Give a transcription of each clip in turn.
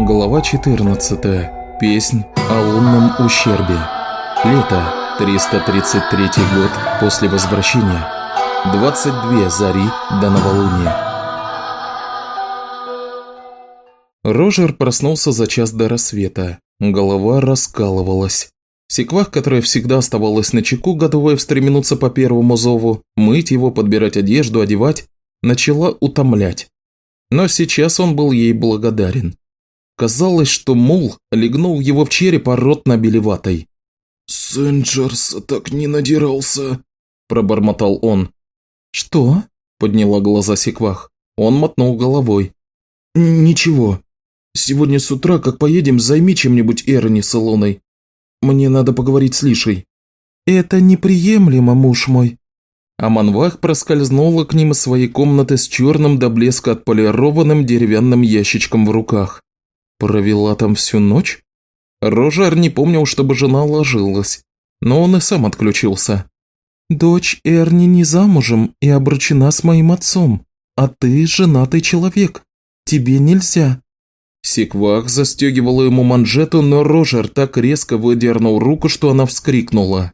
Глава 14. Песнь о лунном ущербе. Лето, 333 год после возвращения. 22 зари до новолуния. Рожер проснулся за час до рассвета. Голова раскалывалась. Секвах, которая всегда оставалась на чеку, готовая встременуться по первому зову, мыть его, подбирать одежду, одевать, начала утомлять. Но сейчас он был ей благодарен. Казалось, что мул легнул его в череп, а рот набили ватой. «Сенджерс так не надирался», – пробормотал он. «Что?» – подняла глаза Секвах. Он мотнул головой. «Ничего. Сегодня с утра, как поедем, займи чем-нибудь Эрни с Илоной. Мне надо поговорить с Лишей». «Это неприемлемо, муж мой». Аманвах проскользнула к ним из своей комнаты с черным до блеска отполированным деревянным ящичком в руках. Провела там всю ночь? Рожар не помнил, чтобы жена ложилась, но он и сам отключился. «Дочь Эрни не замужем и обручена с моим отцом, а ты женатый человек. Тебе нельзя». Секвах застегивала ему манжету, но Рожер так резко выдернул руку, что она вскрикнула.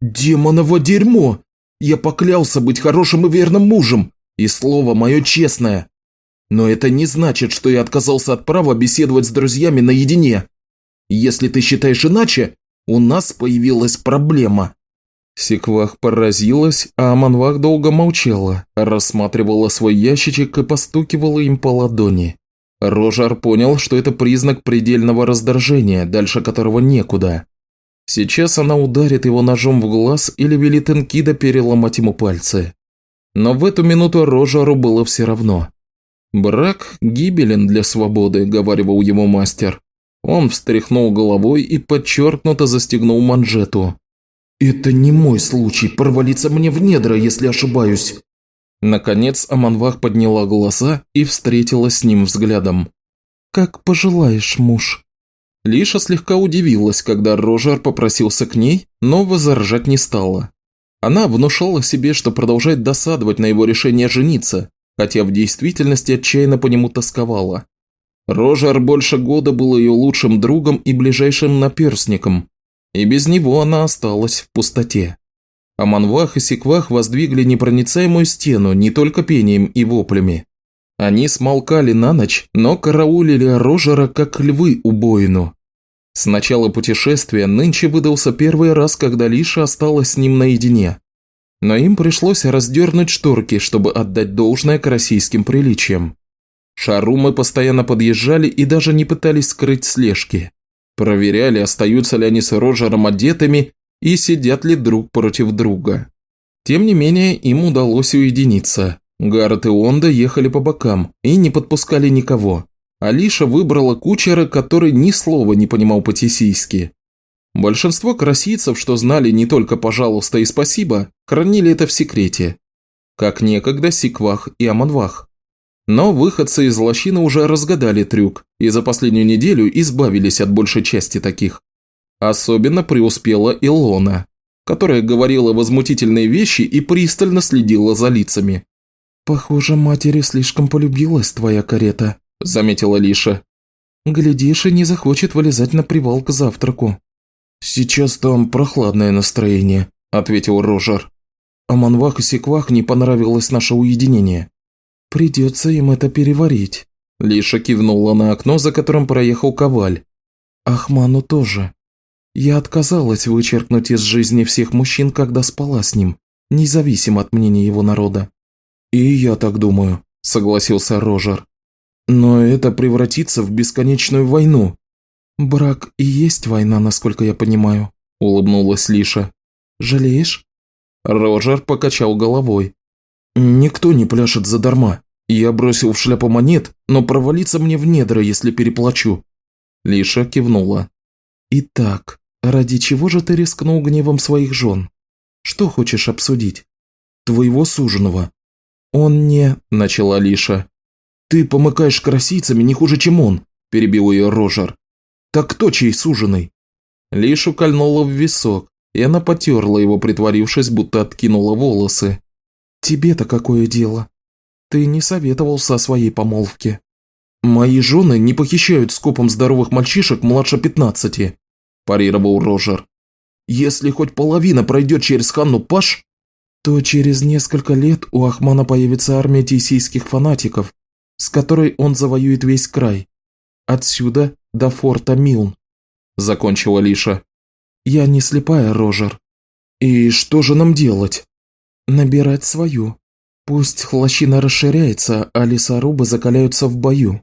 «Демоново дерьмо! Я поклялся быть хорошим и верным мужем, и слово мое честное. Но это не значит, что я отказался от права беседовать с друзьями наедине. Если ты считаешь иначе, у нас появилась проблема». Секвах поразилась, а Аманвах долго молчала, рассматривала свой ящичек и постукивала им по ладони. Рожар понял, что это признак предельного раздражения, дальше которого некуда. Сейчас она ударит его ножом в глаз или велит Энкида переломать ему пальцы. Но в эту минуту Рожару было все равно. «Брак гибелен для свободы», – говаривал его мастер. Он встряхнул головой и подчеркнуто застегнул манжету. «Это не мой случай, провалиться мне в недра, если ошибаюсь». Наконец Аманвах подняла глаза и встретилась с ним взглядом. «Как пожелаешь, муж». Лиша слегка удивилась, когда Рожар попросился к ней, но возражать не стала. Она внушала себе, что продолжает досадовать на его решение жениться, хотя в действительности отчаянно по нему тосковала. Рожар больше года был ее лучшим другом и ближайшим наперстником, и без него она осталась в пустоте. А Манвах и Секвах воздвигли непроницаемую стену не только пением и воплями. Они смолкали на ночь, но караулили Рожера как львы убоину. С начала путешествия нынче выдался первый раз, когда Лиша осталась с ним наедине но им пришлось раздернуть шторки, чтобы отдать должное к российским приличиям. Шарумы постоянно подъезжали и даже не пытались скрыть слежки. Проверяли, остаются ли они с Роджером одетыми и сидят ли друг против друга. Тем не менее, им удалось уединиться. Гаррет и Онда ехали по бокам и не подпускали никого. Алиша выбрала кучера, который ни слова не понимал по-тесийски. Большинство красийцев, что знали не только «пожалуйста» и «спасибо», хранили это в секрете, как некогда Сиквах и Аманвах. Но выходцы из лощины уже разгадали трюк и за последнюю неделю избавились от большей части таких. Особенно преуспела Илона, которая говорила возмутительные вещи и пристально следила за лицами. «Похоже, матери слишком полюбилась твоя карета», – заметила Лиша. «Глядишь, и не захочет вылезать на привал к завтраку». «Сейчас там прохладное настроение», – ответил Рожер. «А Манвах и Секвах не понравилось наше уединение». «Придется им это переварить», – Лиша кивнула на окно, за которым проехал Коваль. «Ахману тоже. Я отказалась вычеркнуть из жизни всех мужчин, когда спала с ним, независимо от мнения его народа». «И я так думаю», – согласился Рожер. «Но это превратится в бесконечную войну, «Брак и есть война, насколько я понимаю», – улыбнулась Лиша. «Жалеешь?» Роджер покачал головой. «Никто не пляшет задарма. Я бросил в шляпу монет, но провалиться мне в недра, если переплачу». Лиша кивнула. «Итак, ради чего же ты рискнул гневом своих жен? Что хочешь обсудить?» «Твоего суженого». «Он не...» – начала Лиша. «Ты помыкаешь красицами не хуже, чем он», – перебил ее Рожер. «Так кто чей суженый?» Лишу кольнула в висок, и она потерла его, притворившись, будто откинула волосы. «Тебе-то какое дело? Ты не советовался о своей помолвке». «Мои жены не похищают скопом здоровых мальчишек младше пятнадцати», – парировал Рожер. «Если хоть половина пройдет через Ханну Паш, то через несколько лет у Ахмана появится армия тисийских фанатиков, с которой он завоюет весь край. Отсюда до форта Милн», – закончила Лиша. «Я не слепая, Рожер. И что же нам делать?» «Набирать свою. Пусть лощина расширяется, а лесорубы закаляются в бою.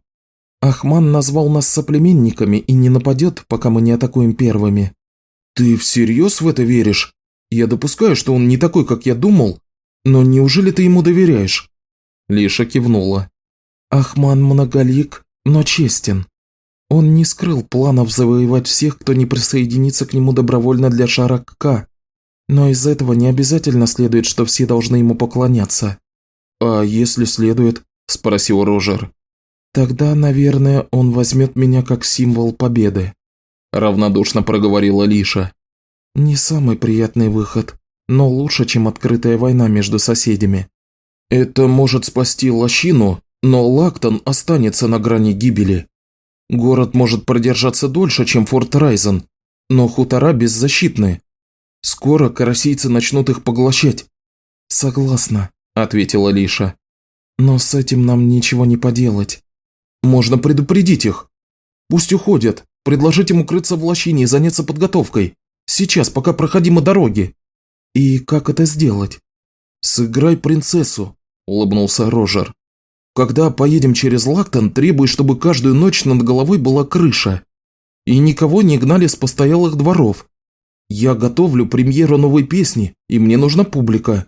Ахман назвал нас соплеменниками и не нападет, пока мы не атакуем первыми. Ты всерьез в это веришь? Я допускаю, что он не такой, как я думал, но неужели ты ему доверяешь? Лиша кивнула. Ахман многолик, но честен. Он не скрыл планов завоевать всех, кто не присоединится к нему добровольно для Шарак-К. Но из этого не обязательно следует, что все должны ему поклоняться. «А если следует?» – спросил Рожер. «Тогда, наверное, он возьмет меня как символ победы», – равнодушно проговорила Лиша. «Не самый приятный выход, но лучше, чем открытая война между соседями. Это может спасти лощину, но Лактон останется на грани гибели. Город может продержаться дольше, чем Форт Райзен, но хутора беззащитны. Скоро карасийцы начнут их поглощать». «Согласна», – ответила Лиша. «Но с этим нам ничего не поделать. Можно предупредить их. Пусть уходят. Предложить им укрыться в лощине и заняться подготовкой. Сейчас, пока проходимы дороги. И как это сделать? Сыграй принцессу, улыбнулся Рожер. Когда поедем через Лактон, требуй, чтобы каждую ночь над головой была крыша. И никого не гнали с постоялых дворов. Я готовлю премьеру новой песни, и мне нужна публика.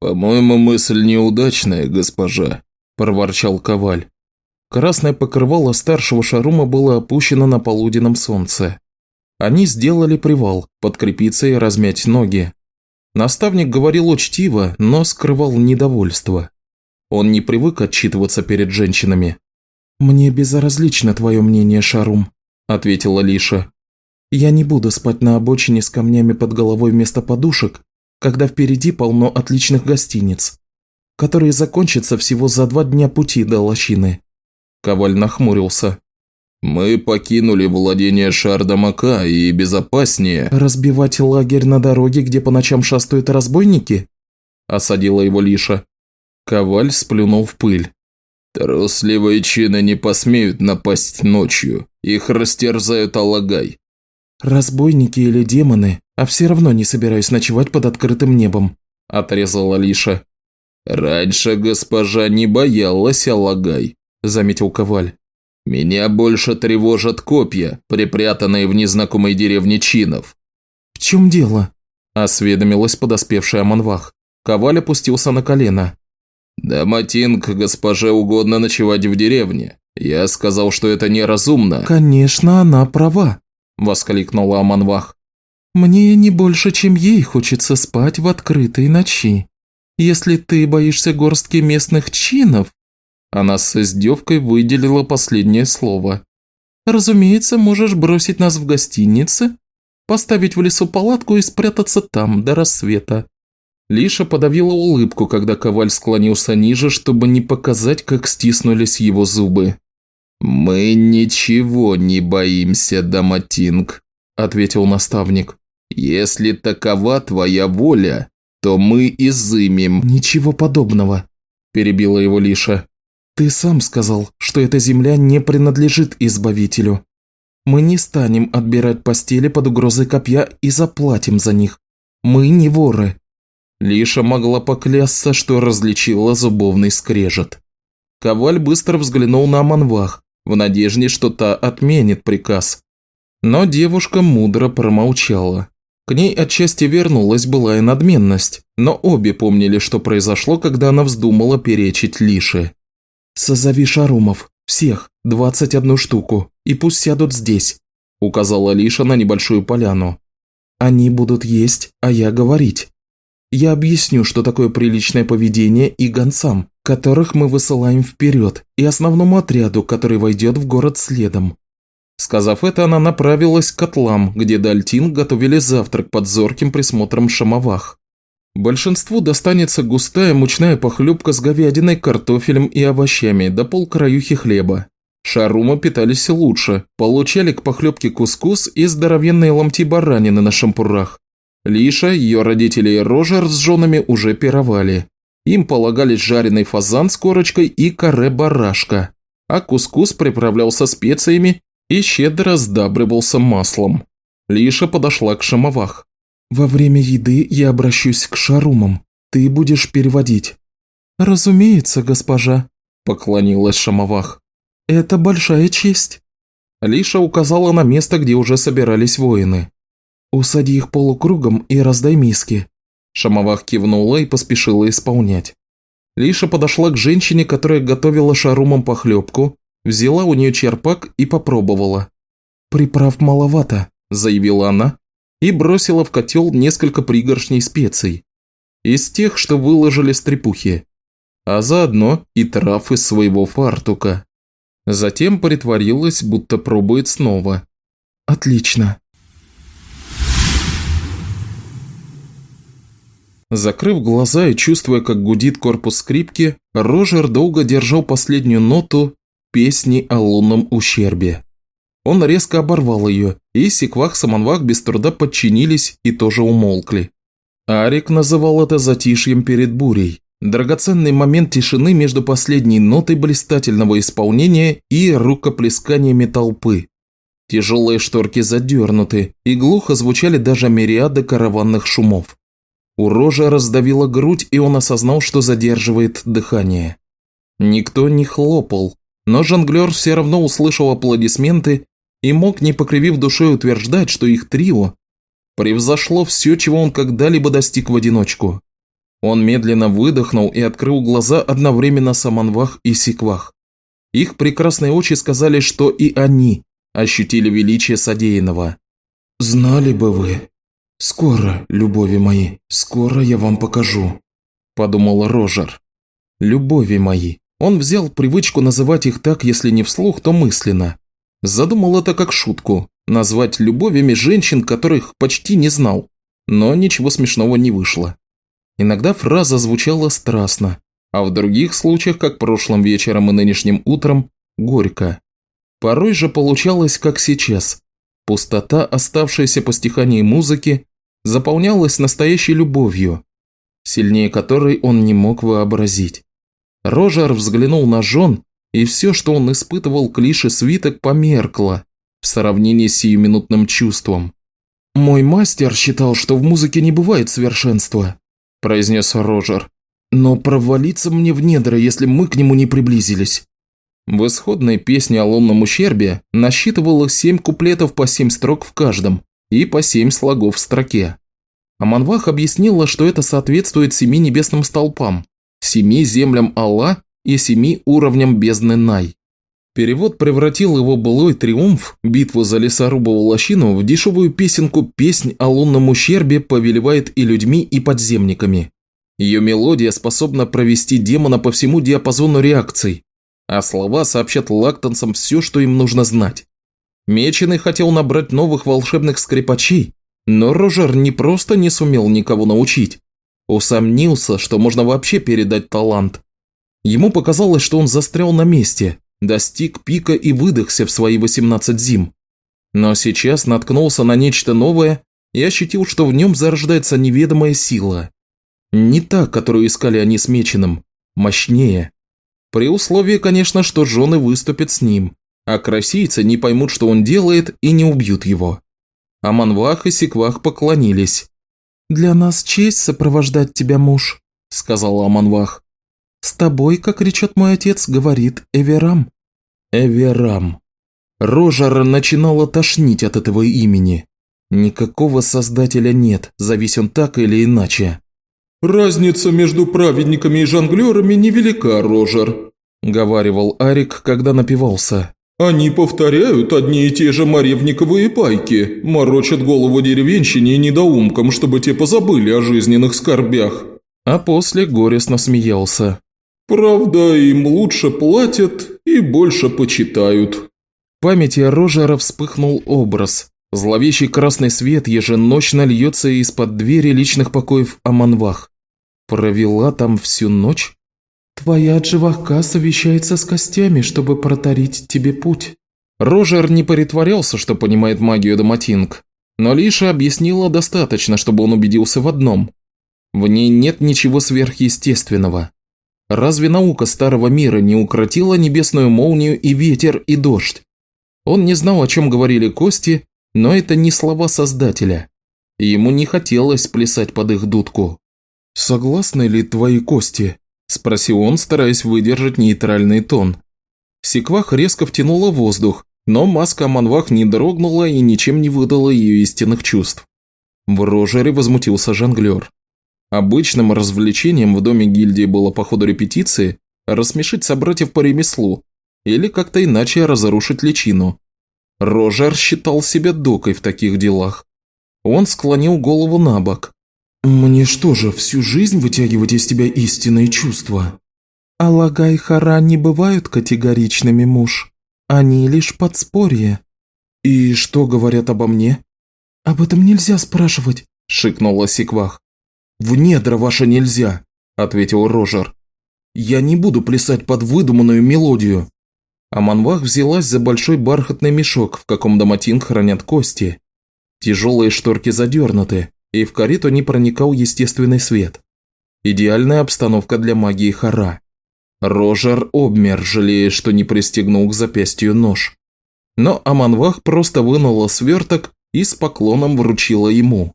«По-моему, мысль неудачная, госпожа», – проворчал Коваль. Красное покрывало старшего шарума было опущено на полуденном солнце. Они сделали привал, подкрепиться и размять ноги. Наставник говорил учтиво, но скрывал недовольство. Он не привык отчитываться перед женщинами. «Мне безразлично твое мнение, Шарум», – ответила Лиша. «Я не буду спать на обочине с камнями под головой вместо подушек когда впереди полно отличных гостиниц, которые закончатся всего за два дня пути до лощины. Коваль нахмурился. «Мы покинули владение Шардамака и безопаснее...» «Разбивать лагерь на дороге, где по ночам шастают разбойники?» Осадила его Лиша. Коваль сплюнул в пыль. «Трусливые чины не посмеют напасть ночью. Их растерзают Алагай». «Разбойники или демоны а все равно не собираюсь ночевать под открытым небом», – отрезала Лиша. «Раньше госпожа не боялась Алагай», – заметил Коваль. «Меня больше тревожат копья, припрятанные в незнакомой деревне чинов». «В чем дело?» – осведомилась подоспевшая Манвах. Коваль опустился на колено. «Да, Матинг, госпоже угодно ночевать в деревне. Я сказал, что это неразумно». «Конечно, она права», – воскликнула Аманвах. Мне не больше, чем ей хочется спать в открытой ночи. Если ты боишься горстки местных чинов...» Она с издевкой выделила последнее слово. «Разумеется, можешь бросить нас в гостинице, поставить в лесу палатку и спрятаться там до рассвета». Лиша подавила улыбку, когда Коваль склонился ниже, чтобы не показать, как стиснулись его зубы. «Мы ничего не боимся, Даматинг», – ответил наставник. Если такова твоя воля, то мы изымем». «Ничего подобного», – перебила его Лиша. «Ты сам сказал, что эта земля не принадлежит Избавителю. Мы не станем отбирать постели под угрозой копья и заплатим за них. Мы не воры». Лиша могла поклясться, что различила зубовный скрежет. Коваль быстро взглянул на Манвах, в надежде, что та отменит приказ. Но девушка мудро промолчала. К ней отчасти вернулась былая надменность, но обе помнили, что произошло, когда она вздумала перечить Лише. «Созови шарумов, всех, двадцать одну штуку, и пусть сядут здесь», – указала Лиша на небольшую поляну. «Они будут есть, а я говорить. Я объясню, что такое приличное поведение и гонцам, которых мы высылаем вперед, и основному отряду, который войдет в город следом. Сказав это, она направилась к котлам, где Дальтин готовили завтрак под зорким присмотром шамовах. Большинству достанется густая мучная похлебка с говядиной, картофелем и овощами, до полкраюхи хлеба. Шарумы питались лучше, получали к похлебке кускус и здоровенные ломти баранины на шампурах. Лиша, ее родители и Рожер с женами уже пировали. Им полагались жареный фазан с корочкой и каре-барашка, а кускус приправлялся специями и щедро сдабривался маслом. Лиша подошла к Шамовах. «Во время еды я обращусь к Шарумам. Ты будешь переводить». «Разумеется, госпожа», – поклонилась Шамовах. «Это большая честь». Лиша указала на место, где уже собирались воины. «Усади их полукругом и раздай миски». Шамовах кивнула и поспешила исполнять. Лиша подошла к женщине, которая готовила шарумом похлебку, взяла у нее черпак и попробовала. «Приправ маловато», – заявила она и бросила в котел несколько пригоршней специй. Из тех, что выложили стрепухи. А заодно и трав из своего фартука. Затем притворилась, будто пробует снова. «Отлично». Закрыв глаза и чувствуя, как гудит корпус скрипки, Рожер долго держал последнюю ноту песни о лунном ущербе. Он резко оборвал ее, и Секвах-Саманвах без труда подчинились и тоже умолкли. Арик называл это затишьем перед бурей. Драгоценный момент тишины между последней нотой блистательного исполнения и рукоплесканиями толпы. Тяжелые шторки задернуты, и глухо звучали даже мириады караванных шумов. У Рожа раздавила грудь, и он осознал, что задерживает дыхание. Никто не хлопал, но жонглер все равно услышал аплодисменты и мог, не покривив душой, утверждать, что их трио превзошло все, чего он когда-либо достиг в одиночку. Он медленно выдохнул и открыл глаза одновременно Саманвах и Сиквах. Их прекрасные очи сказали, что и они ощутили величие содеянного. «Знали бы вы. Скоро, любови мои, скоро я вам покажу», – подумал Рожер. «Любови мои». Он взял привычку называть их так, если не вслух, то мысленно. Задумал это как шутку, назвать любовями женщин, которых почти не знал, но ничего смешного не вышло. Иногда фраза звучала страстно, а в других случаях, как прошлым вечером и нынешним утром, горько. Порой же получалось, как сейчас. Пустота, оставшаяся по стихании музыки, заполнялась настоящей любовью, сильнее которой он не мог вообразить. Рожар взглянул на жен и все, что он испытывал к Лише свиток, померкло в сравнении с сиюминутным чувством. «Мой мастер считал, что в музыке не бывает совершенства», – произнес Рожер. «Но провалиться мне в недра, если мы к нему не приблизились». В исходной песне о лунном ущербе насчитывалось семь куплетов по семь строк в каждом и по семь слогов в строке. Аманвах объяснила, что это соответствует семи небесным столпам, семи землям Алла и семи уровням бездны Най. Перевод превратил его былой триумф, битву за лесорубовую лощину, в дешевую песенку «Песнь о лунном ущербе повелевает и людьми, и подземниками». Ее мелодия способна провести демона по всему диапазону реакций, а слова сообщат лактанцам все, что им нужно знать. Меченый хотел набрать новых волшебных скрипачей, но Рожер не просто не сумел никого научить, усомнился, что можно вообще передать талант. Ему показалось, что он застрял на месте, достиг пика и выдохся в свои 18 зим. Но сейчас наткнулся на нечто новое и ощутил, что в нем зарождается неведомая сила. Не та, которую искали они с Меченым, мощнее. При условии, конечно, что жены выступят с ним, а красийцы не поймут, что он делает, и не убьют его. Аманвах и Секвах поклонились. «Для нас честь сопровождать тебя, муж», – сказала Аманвах. «С тобой, как речет мой отец, говорит Эверам». Эверам. Рожара начинала тошнить от этого имени. Никакого создателя нет, завись он так или иначе. «Разница между праведниками и жонглерами невелика, Рожер», – говаривал Арик, когда напивался. «Они повторяют одни и те же маревниковые пайки, морочат голову деревенщине и недоумкам, чтобы те позабыли о жизненных скорбях». А после горестно смеялся. Правда, им лучше платят и больше почитают. В памяти Рожера вспыхнул образ. Зловещий красный свет еженочно льется из-под двери личных покоев Аманвах. Провела там всю ночь? Твоя дживахка совещается с костями, чтобы протарить тебе путь. Рожер не притворялся, что понимает магию Доматинг, но Лиша объяснила достаточно, чтобы он убедился в одном. В ней нет ничего сверхъестественного. Разве наука старого мира не укротила небесную молнию и ветер и дождь? Он не знал, о чем говорили кости, но это не слова Создателя. Ему не хотелось плясать под их дудку. «Согласны ли твои кости?» – спросил он, стараясь выдержать нейтральный тон. Секвах резко втянула воздух, но маска Манвах не дрогнула и ничем не выдала ее истинных чувств. В Рожере возмутился жонглер. Обычным развлечением в доме гильдии было по ходу репетиции рассмешить собратьев по ремеслу или как-то иначе разрушить личину. Рожер считал себя докой в таких делах. Он склонил голову на бок. «Мне что же, всю жизнь вытягивать из тебя истинные чувства?» «Алага и Хара не бывают категоричными, муж. Они лишь подспорье». «И что говорят обо мне?» «Об этом нельзя спрашивать», – шикнула Сиквах. «В недра ваше нельзя», – ответил Рожер. «Я не буду плясать под выдуманную мелодию». Аманвах взялась за большой бархатный мешок, в каком Доматин хранят кости. Тяжелые шторки задернуты, и в карету не проникал естественный свет. Идеальная обстановка для магии Хара. Рожер обмер, жалея, что не пристегнул к запястью нож. Но Аманвах просто вынула сверток и с поклоном вручила ему.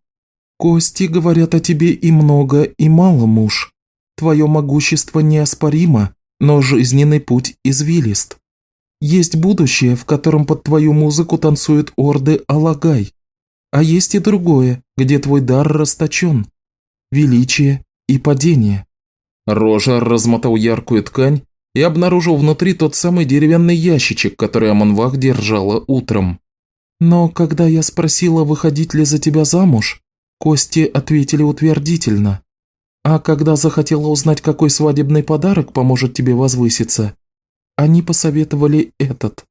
«Кости говорят о тебе и много, и мало, муж. Твое могущество неоспоримо, но жизненный путь извилист. Есть будущее, в котором под твою музыку танцуют орды Алагай. А есть и другое, где твой дар расточен. Величие и падение. Рожа размотал яркую ткань и обнаружил внутри тот самый деревянный ящичек, который Аманвах держала утром. Но когда я спросила, выходить ли за тебя замуж, Кости ответили утвердительно. А когда захотела узнать, какой свадебный подарок поможет тебе возвыситься, они посоветовали этот.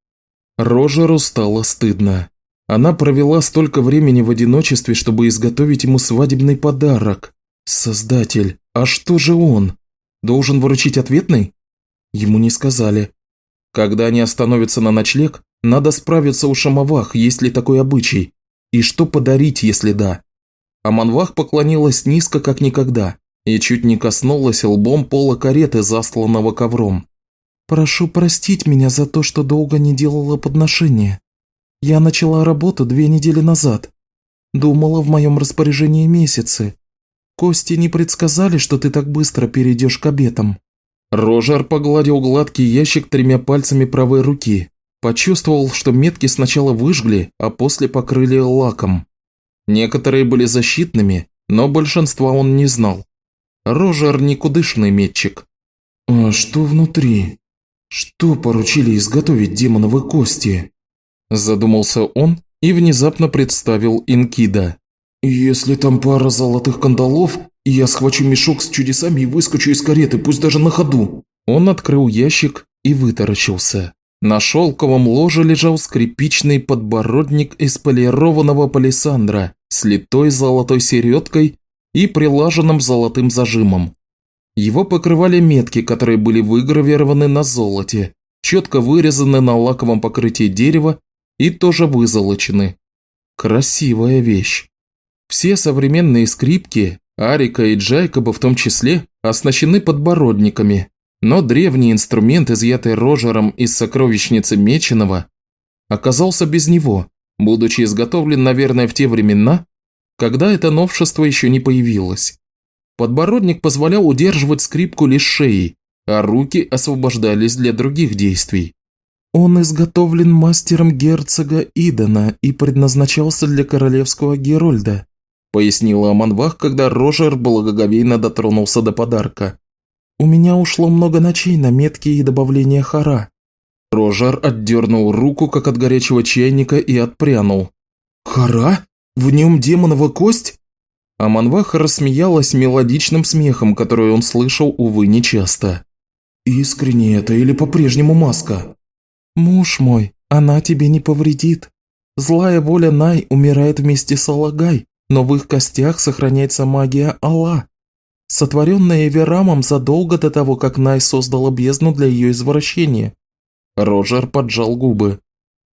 Рожеру стало стыдно. Она провела столько времени в одиночестве, чтобы изготовить ему свадебный подарок. Создатель, а что же он? Должен вручить ответный? Ему не сказали. Когда они остановятся на ночлег, надо справиться у Шамовах, есть ли такой обычай. И что подарить, если да. Аманвах поклонилась низко, как никогда, и чуть не коснулась лбом пола кареты, застланного ковром. «Прошу простить меня за то, что долго не делала подношения. Я начала работу две недели назад. Думала, в моем распоряжении месяцы, Кости не предсказали, что ты так быстро перейдешь к обетам». Рожар погладил гладкий ящик тремя пальцами правой руки. Почувствовал, что метки сначала выжгли, а после покрыли лаком. Некоторые были защитными, но большинства он не знал. Рожар никудышный метчик. «А что внутри? Что поручили изготовить демоновы кости?» Задумался он и внезапно представил Инкида. «Если там пара золотых кандалов, я схвачу мешок с чудесами и выскочу из кареты, пусть даже на ходу». Он открыл ящик и вытаращился. На шелковом ложе лежал скрипичный подбородник из полированного палисандра с литой золотой середкой и прилаженным золотым зажимом. Его покрывали метки, которые были выгравированы на золоте, четко вырезаны на лаковом покрытии дерева и тоже вызолочены. Красивая вещь. Все современные скрипки, Арика и Джайкоба в том числе, оснащены подбородниками, но древний инструмент, изъятый Рожером из сокровищницы Меченого, оказался без него, будучи изготовлен, наверное, в те времена, когда это новшество еще не появилось. Подбородник позволял удерживать скрипку лишь шеей, а руки освобождались для других действий. Он изготовлен мастером герцога Идана и предназначался для королевского Герольда, пояснила Аманвах, когда Рожер благоговейно дотронулся до подарка. «У меня ушло много ночей на метки и добавление хара». Рожер отдернул руку, как от горячего чайника, и отпрянул. «Хара? В нем демонова кость?» Аманвах рассмеялась мелодичным смехом, который он слышал, увы, нечасто. «Искренне это или по-прежнему маска?» «Муж мой, она тебе не повредит. Злая воля Най умирает вместе с Алагай, но в их костях сохраняется магия Алла, сотворенная Эверамом задолго до того, как Най создала бездну для ее извращения. Роджер поджал губы.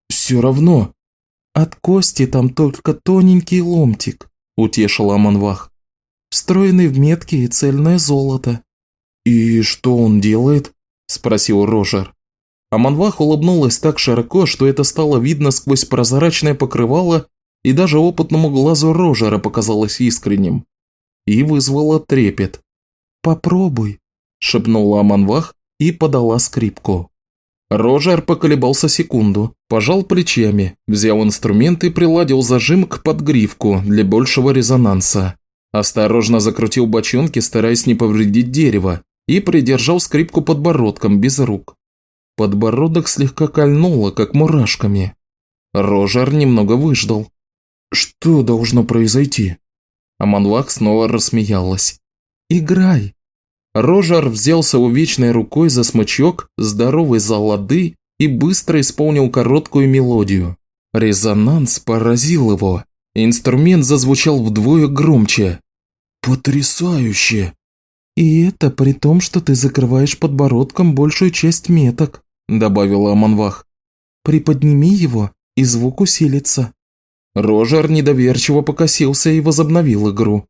«Все равно». «От кости там только тоненький ломтик», – утешил Аманвах. «Встроенный в метки и цельное золото». «И что он делает?» – спросил Рожер. Аманвах улыбнулась так широко, что это стало видно сквозь прозрачное покрывало, и даже опытному глазу Рожера показалось искренним. И вызвало трепет. «Попробуй», – шепнула Аманвах и подала скрипку. Рожер поколебался секунду, пожал плечами, взял инструмент и приладил зажим к подгривку для большего резонанса. Осторожно закрутил бочонки, стараясь не повредить дерево, и придержал скрипку подбородком без рук. Подбородок слегка кольнуло, как мурашками. Рожер немного выждал. «Что должно произойти?» Аманвак снова рассмеялась. «Играй!» Рожер взялся увечной рукой за смычок, здоровый за лады и быстро исполнил короткую мелодию. Резонанс поразил его. Инструмент зазвучал вдвое громче. «Потрясающе!» «И это при том, что ты закрываешь подбородком большую часть меток», – добавила Аманвах. «Приподними его, и звук усилится». Рожер недоверчиво покосился и возобновил игру.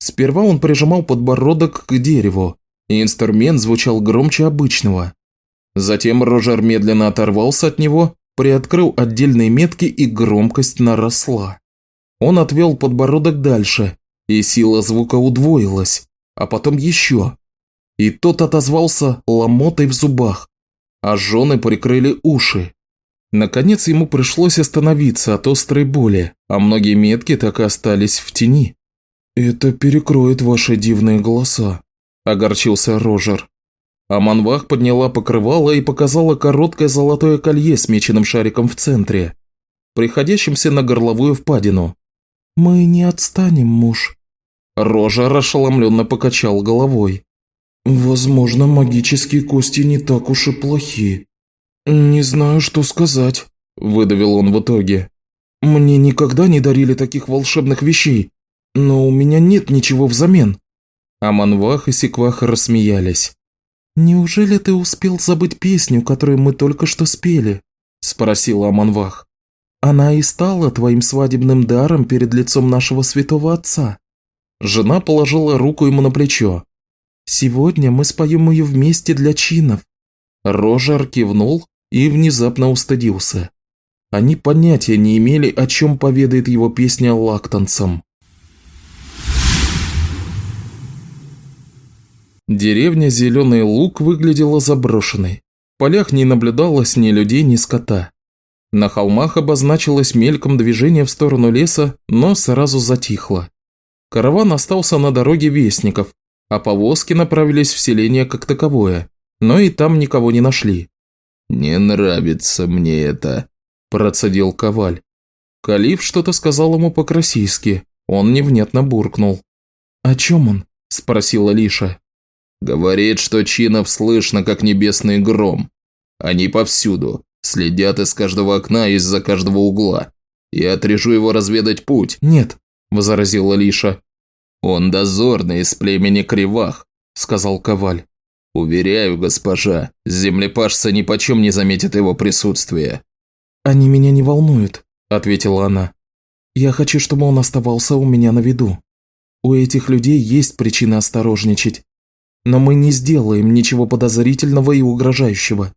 Сперва он прижимал подбородок к дереву, и инструмент звучал громче обычного. Затем Рожер медленно оторвался от него, приоткрыл отдельные метки и громкость наросла. Он отвел подбородок дальше, и сила звука удвоилась, а потом еще. И тот отозвался ломотой в зубах, а жены прикрыли уши. Наконец ему пришлось остановиться от острой боли, а многие метки так и остались в тени. «Это перекроет ваши дивные голоса», – огорчился Рожер. Аманвах подняла покрывало и показала короткое золотое колье с меченым шариком в центре, приходящимся на горловую впадину. «Мы не отстанем, муж». Рожер ошеломленно покачал головой. «Возможно, магические кости не так уж и плохи. Не знаю, что сказать», – выдавил он в итоге. «Мне никогда не дарили таких волшебных вещей, но у меня нет ничего взамен». Аманвах и Секвах рассмеялись. «Неужели ты успел забыть песню, которую мы только что спели?» – спросила Аманвах. «Она и стала твоим свадебным даром перед лицом нашего святого отца». Жена положила руку ему на плечо. Сегодня мы споем ее вместе для чинов». Рожер кивнул и внезапно устыдился. Они понятия не имели, о чем поведает его песня лактанцам. Деревня Зеленый Луг выглядела заброшенной. В полях не наблюдалось ни людей, ни скота. На холмах обозначилось мельком движение в сторону леса, но сразу затихло. Караван остался на дороге Вестников, а повозки направились в селение как таковое, но и там никого не нашли. «Не нравится мне это», – процедил Коваль. Калиф что-то сказал ему по-красийски, он невнятно буркнул. «О чем он?» – спросила Лиша. «Говорит, что чинов слышно, как небесный гром. Они повсюду, следят из каждого окна и из-за каждого угла. Я отрежу его разведать путь». «Нет», – возразила Лиша. «Он дозорный из племени Кривах», – сказал Коваль. «Уверяю, госпожа, землепашца нипочем не заметит его присутствие». «Они меня не волнуют», – ответила она. «Я хочу, чтобы он оставался у меня на виду. У этих людей есть причина осторожничать. Но мы не сделаем ничего подозрительного и угрожающего».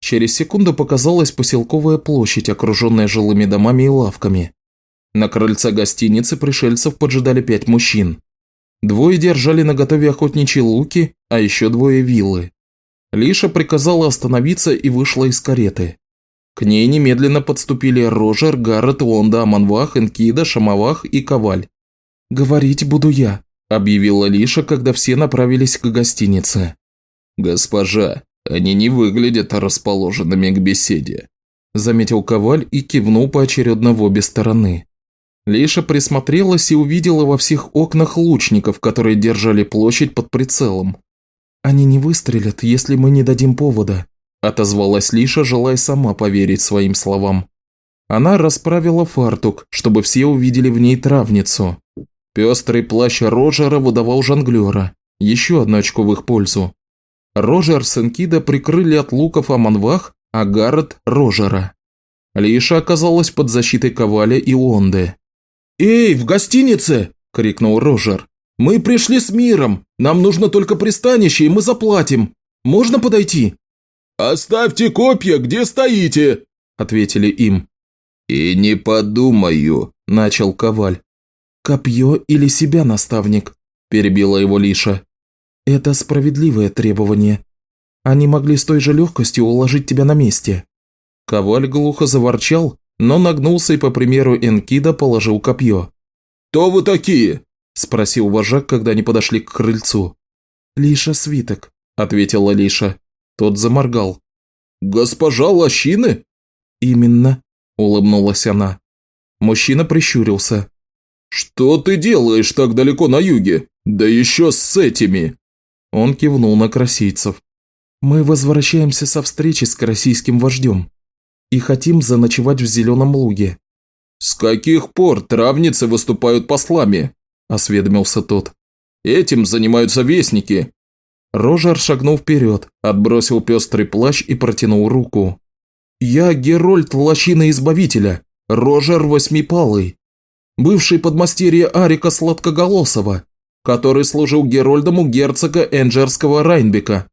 Через секунду показалась поселковая площадь, окруженная жилыми домами и лавками. На крыльце гостиницы пришельцев поджидали пять мужчин. Двое держали на готове охотничьи луки, а еще двое виллы. Лиша приказала остановиться и вышла из кареты. К ней немедленно подступили Рожер, Гаррет, Лонда, Аманвах, Энкида, Шамавах и Коваль. «Говорить буду я», – объявила Лиша, когда все направились к гостинице. «Госпожа, они не выглядят расположенными к беседе», – заметил Коваль и кивнул поочередно в обе стороны. Лиша присмотрелась и увидела во всех окнах лучников, которые держали площадь под прицелом. «Они не выстрелят, если мы не дадим повода», – отозвалась Лиша, желая сама поверить своим словам. Она расправила фартук, чтобы все увидели в ней травницу. Пестрый плащ Рожера выдавал жонглера, еще одно очко в их пользу. Рожер с Энкида прикрыли от луков Аманвах, а Гаррет – Рожера. Лиша оказалась под защитой Коваля и Онды. «Эй, в гостинице!» – крикнул Рожер. «Мы пришли с миром! Нам нужно только пристанище, и мы заплатим! Можно подойти?» «Оставьте копья, где стоите!» – ответили им. «И не подумаю», – начал Коваль. «Копье или себя, наставник?» – перебила его Лиша. «Это справедливое требование. Они могли с той же легкостью уложить тебя на месте». Коваль глухо заворчал, но нагнулся и, по примеру Энкида, положил копье. «Кто вы такие?» – спросил вожак, когда они подошли к крыльцу. «Лиша свиток», – ответила Лиша. Тот заморгал. «Госпожа Лощины?» «Именно», – улыбнулась она. Мужчина прищурился. «Что ты делаешь так далеко на юге? Да еще с этими!» Он кивнул на красийцев. «Мы возвращаемся со встречи с российским вождем и хотим заночевать в Зеленом Луге». «С каких пор травницы выступают послами?» – осведомился тот. «Этим занимаются вестники». Рожер шагнул вперед, отбросил пестрый плащ и протянул руку. «Я Герольд Лощина Избавителя, Рожер Восьмипалый, бывший подмастерье Арика Сладкоголосова, который служил Герольдом у герцога Энджерского Райнбека».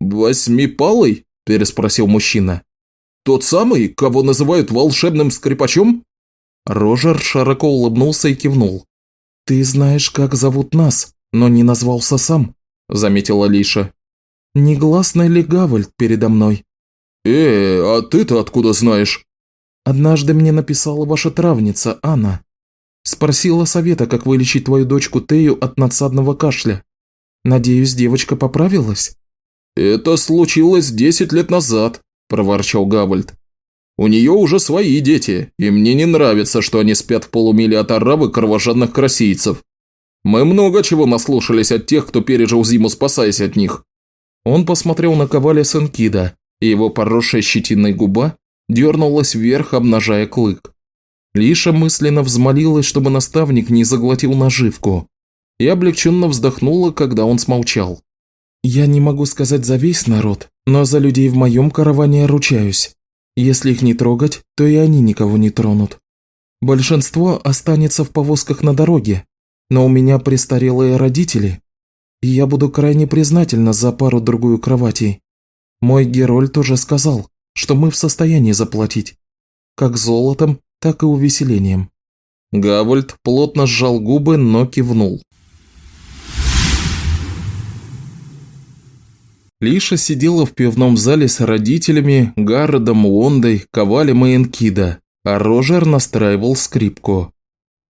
«Восьмипалый?» – переспросил мужчина. «Тот самый, кого называют волшебным скрипачом?» Рожер широко улыбнулся и кивнул. «Ты знаешь, как зовут нас, но не назвался сам», – заметила Лиша. «Негласный ли Гавальд передо мной?» «Э, а ты-то откуда знаешь?» «Однажды мне написала ваша травница, Анна. Спросила совета, как вылечить твою дочку Тею от надсадного кашля. Надеюсь, девочка поправилась?» «Это случилось десять лет назад», – проворчал Гавальд. «У нее уже свои дети, и мне не нравится, что они спят в полумиле от аравы кровожадных красийцев. Мы много чего наслушались от тех, кто пережил зиму, спасаясь от них». Он посмотрел на Коваля Сенкида, и его поросшая щетиной губа дернулась вверх, обнажая клык. Лиша мысленно взмолилась, чтобы наставник не заглотил наживку, и облегченно вздохнула, когда он смолчал. «Я не могу сказать за весь народ, но за людей в моем караване ручаюсь. Если их не трогать, то и они никого не тронут. Большинство останется в повозках на дороге, но у меня престарелые родители, и я буду крайне признательна за пару-другую кроватей. Мой Герольд уже сказал, что мы в состоянии заплатить. Как золотом, так и увеселением». Гавольд плотно сжал губы, но кивнул. Лиша сидела в пивном зале с родителями, Гарредом, Уондой, Ковалем и Энкида, а Рожер настраивал скрипку.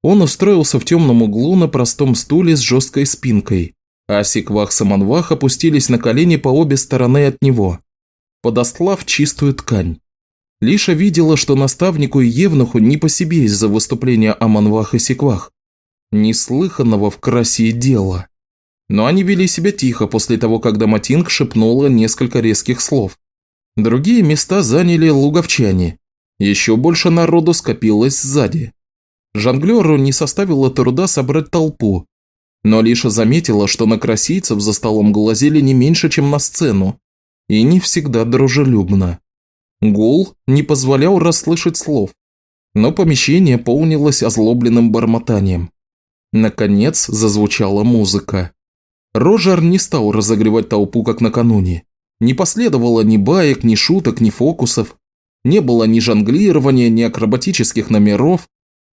Он устроился в темном углу на простом стуле с жесткой спинкой, а Сиквах Саманвах опустились на колени по обе стороны от него, подостлав чистую ткань. Лиша видела, что наставнику и Евнуху не по себе из-за выступления о Манвах и Секвах. Неслыханного в красе дела. Но они вели себя тихо после того, когда Матинг шепнула несколько резких слов. Другие места заняли луговчане. Еще больше народу скопилось сзади. Жонглеру не составило труда собрать толпу. Но Лиша заметила, что на красийцев за столом глазели не меньше, чем на сцену. И не всегда дружелюбно. Гул не позволял расслышать слов, но помещение полнилось озлобленным бормотанием. Наконец зазвучала музыка. Рожер не стал разогревать толпу, как накануне. Не последовало ни баек, ни шуток, ни фокусов. Не было ни жонглирования, ни акробатических номеров.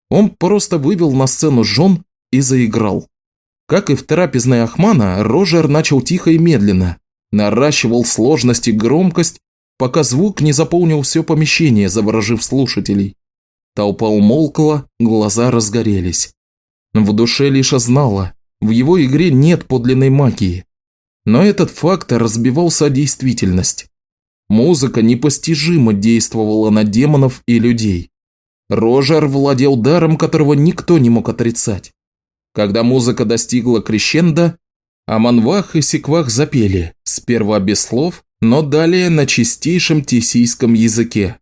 Он просто вывел на сцену жен и заиграл. Как и в трапезной Ахмана, Рожер начал тихо и медленно, наращивал сложность и громкость, пока звук не заполнил все помещение, заворожив слушателей. Толпа умолкла, глаза разгорелись. В душе лишь знала, в его игре нет подлинной магии. Но этот факт разбивался о действительность. Музыка непостижимо действовала на демонов и людей. Рожер владел даром, которого никто не мог отрицать. Когда музыка достигла крещенда, Аманвах и Секвах запели, сперва без слов, но далее на чистейшем тесийском языке.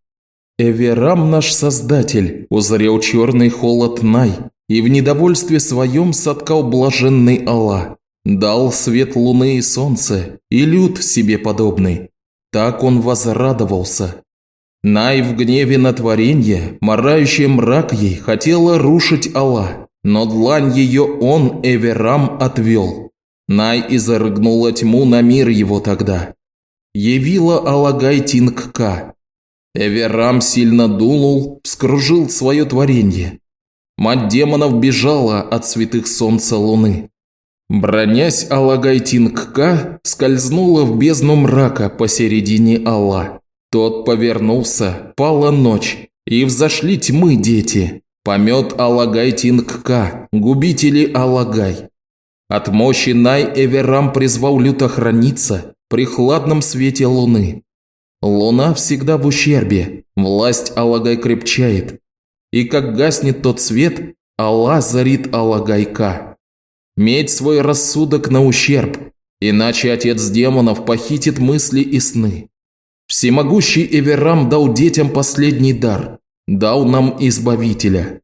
Эверам наш создатель узрел черный холод Най, и в недовольстве своем соткал блаженный Алла. Дал свет луны и солнце, и люд себе подобный. Так он возрадовался. Най в гневе на творенье, морающий мрак ей, хотела рушить Алла, но длань ее он Эверам отвел. Най изрыгнула тьму на мир его тогда. Явила Алагай Тингка. Эверам сильно дунул, вскружил свое творенье. Мать демонов бежала от святых солнца луны. Бронясь Алагайтингка, скользнула в бездну мрака посередине Алла. Тот повернулся, пала ночь, и взошли тьмы дети. Помет Алагайтингка, губители Алагай. От мощи Най Эверам призвал люто храниться при хладном свете луны. Луна всегда в ущербе, власть Алагай крепчает. И как гаснет тот свет, Алла зарит Алагайка. Медь свой рассудок на ущерб, иначе отец демонов похитит мысли и сны. Всемогущий Эверам дал детям последний дар, дал нам Избавителя.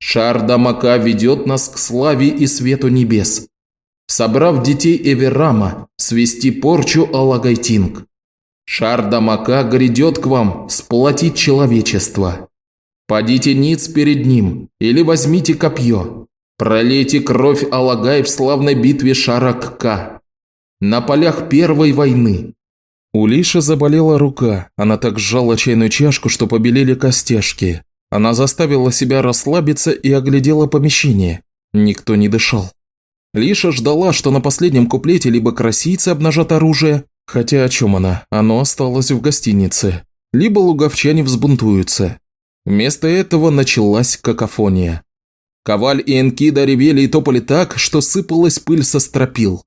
Шар Дамака ведет нас к славе и свету небес. Собрав детей Эверама, свести порчу Алагайтинг. Шар Дамака грядет к вам сплотить человечество. Падите ниц перед ним или возьмите копье. Пролейте кровь Алагай в славной битве Шаракка. На полях Первой войны. У Лиши заболела рука. Она так сжала чайную чашку, что побелели костяшки. Она заставила себя расслабиться и оглядела помещение. Никто не дышал. Лиша ждала, что на последнем куплете либо красийцы обнажат оружие, хотя о чем она, оно осталось в гостинице, либо луговчане взбунтуются. Вместо этого началась какофония. Коваль и Энкида ревели и топали так, что сыпалась пыль со стропил.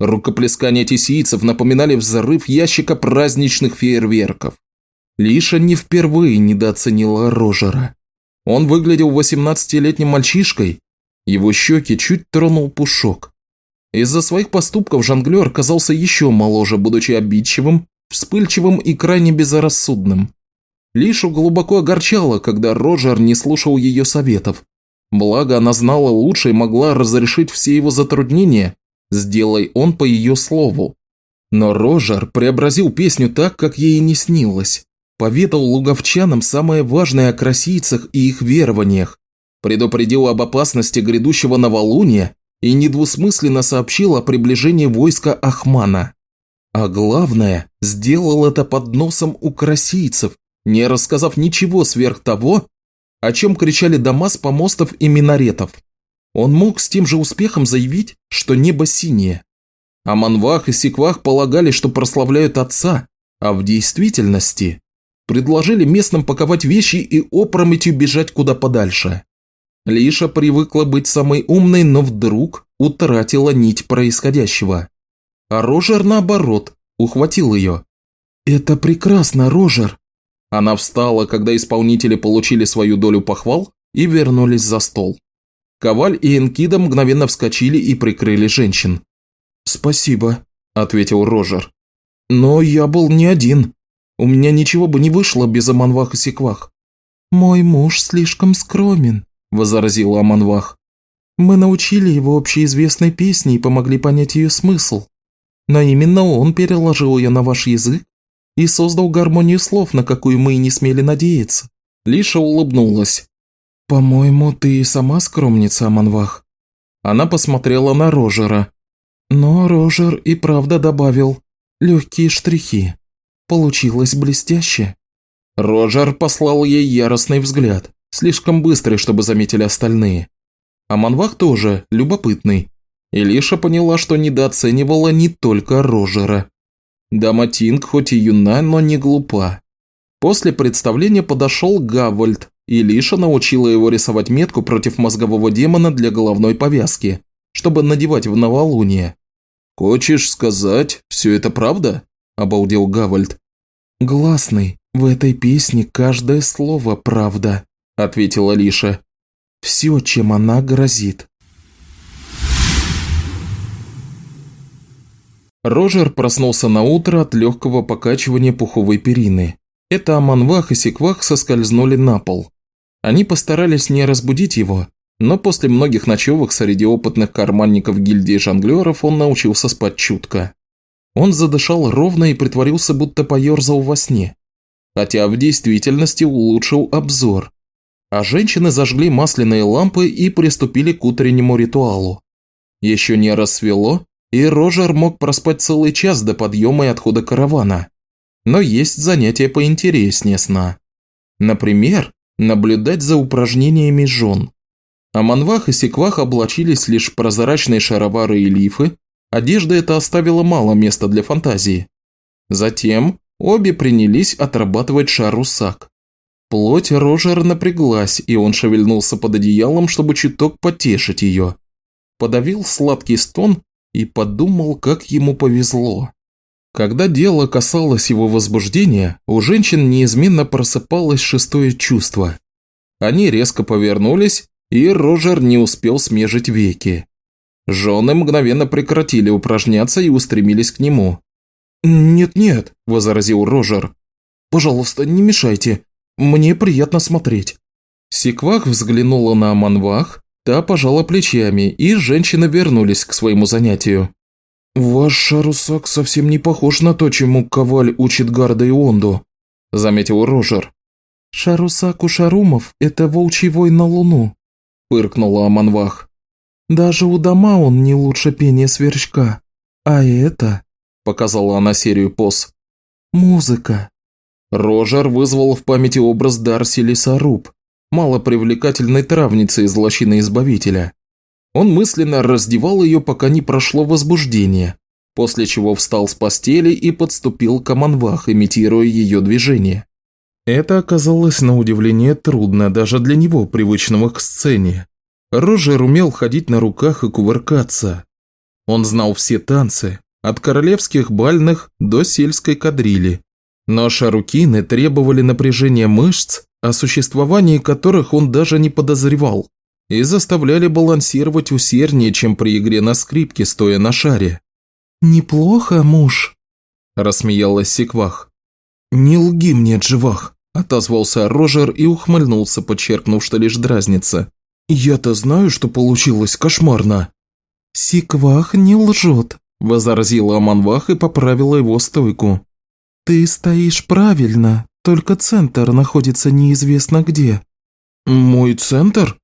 Рукоплескания тесийцев напоминали взрыв ящика праздничных фейерверков. Лиша не впервые недооценила Рожера. Он выглядел 18-летним мальчишкой, его щеки чуть тронул пушок. Из-за своих поступков жонглер казался еще моложе, будучи обидчивым, вспыльчивым и крайне безрассудным. Лишу глубоко огорчало, когда Рожер не слушал ее советов, Благо, она знала лучше и могла разрешить все его затруднения, сделай он по ее слову. Но Рожер преобразил песню так, как ей не снилось. Поведал луговчанам самое важное о красийцах и их верованиях, предупредил об опасности грядущего новолуния и недвусмысленно сообщил о приближении войска Ахмана. А главное, сделал это под носом у красийцев, не рассказав ничего сверх того, о чем кричали дома с помостов и минаретов. Он мог с тем же успехом заявить, что небо синее. А Манвах и Сиквах полагали, что прославляют отца, а в действительности предложили местным паковать вещи и опрометью бежать куда подальше. Лиша привыкла быть самой умной, но вдруг утратила нить происходящего. А Рожер, наоборот, ухватил ее. «Это прекрасно, Рожер. Она встала, когда исполнители получили свою долю похвал и вернулись за стол. Коваль и Энкида мгновенно вскочили и прикрыли женщин. «Спасибо», – ответил Рожер. «Но я был не один. У меня ничего бы не вышло без Аманвах и Секвах». «Мой муж слишком скромен», – возразила Аманвах. «Мы научили его общеизвестной песне и помогли понять ее смысл. Но именно он переложил ее на ваш язык и создал гармонию слов, на какую мы и не смели надеяться». Лиша улыбнулась. «По-моему, ты и сама скромница, Аманвах». Она посмотрела на Рожера. Но Рожер и правда добавил легкие штрихи. Получилось блестяще. Рожер послал ей яростный взгляд, слишком быстрый, чтобы заметили остальные. Аманвах тоже любопытный. И Лиша поняла, что недооценивала не только Рожера. Дама Тинг хоть и юна, но не глупа. После представления подошел Гавольд, и Лиша научила его рисовать метку против мозгового демона для головной повязки, чтобы надевать в новолуние. «Хочешь сказать, все это правда?» – обалдел Гавольд. «Гласный, в этой песне каждое слово правда», – ответила Лиша. «Все, чем она грозит». Рожер проснулся на утро от легкого покачивания пуховой перины. Это Аманвах и Секвах соскользнули на пол. Они постарались не разбудить его, но после многих ночевок среди опытных карманников гильдии жонглеров он научился спать чутко. Он задышал ровно и притворился, будто поерзал во сне, хотя в действительности улучшил обзор. А женщины зажгли масляные лампы и приступили к утреннему ритуалу. Еще не рассвело, и Рожер мог проспать целый час до подъема и отхода каравана. Но есть занятия поинтереснее сна. Например, наблюдать за упражнениями жен. А Манвах и Секвах облачились лишь прозрачные шаровары и лифы, одежда эта оставила мало места для фантазии. Затем обе принялись отрабатывать шарусак. Плоть Рожера напряглась, и он шевельнулся под одеялом, чтобы чуток потешить ее. Подавил сладкий стон и подумал, как ему повезло. Когда дело касалось его возбуждения, у женщин неизменно просыпалось шестое чувство. Они резко повернулись, и Рожер не успел смежить веки. Жены мгновенно прекратили упражняться и устремились к нему. «Нет-нет», – возразил Рожер. «Пожалуйста, не мешайте. Мне приятно смотреть». Секвах взглянула на Аманвах, та пожала плечами, и женщины вернулись к своему занятию. «Ваш шарусак совсем не похож на то, чему Коваль учит Гарда и Онду», – заметил Рожер. «Шарусак у шарумов – это волчий вой на луну», – пыркнула Аманвах. «Даже у дома он не лучше пения сверчка. А это...» – показала она серию поз. «Музыка». Рожер вызвал в памяти образ Дарси Лесоруб, малопривлекательной травницы из лощины Избавителя. Он мысленно раздевал ее, пока не прошло возбуждение, после чего встал с постели и подступил к Аманвах, имитируя ее движение. Это оказалось на удивление трудно даже для него, привычного к сцене. Рожер умел ходить на руках и кувыркаться. Он знал все танцы, от королевских бальных до сельской кадрили. Но шарукины требовали напряжения мышц, о существовании которых он даже не подозревал и заставляли балансировать усерднее, чем при игре на скрипке, стоя на шаре. «Неплохо, муж», – рассмеялась Секвах. «Не лги мне, Дживах», – отозвался Рожер и ухмыльнулся, подчеркнув, что лишь дразнится. «Я-то знаю, что получилось кошмарно». «Секвах не лжет», – возразила Аманвах и поправила его стойку. «Ты стоишь правильно, только центр находится неизвестно где». «Мой центр?»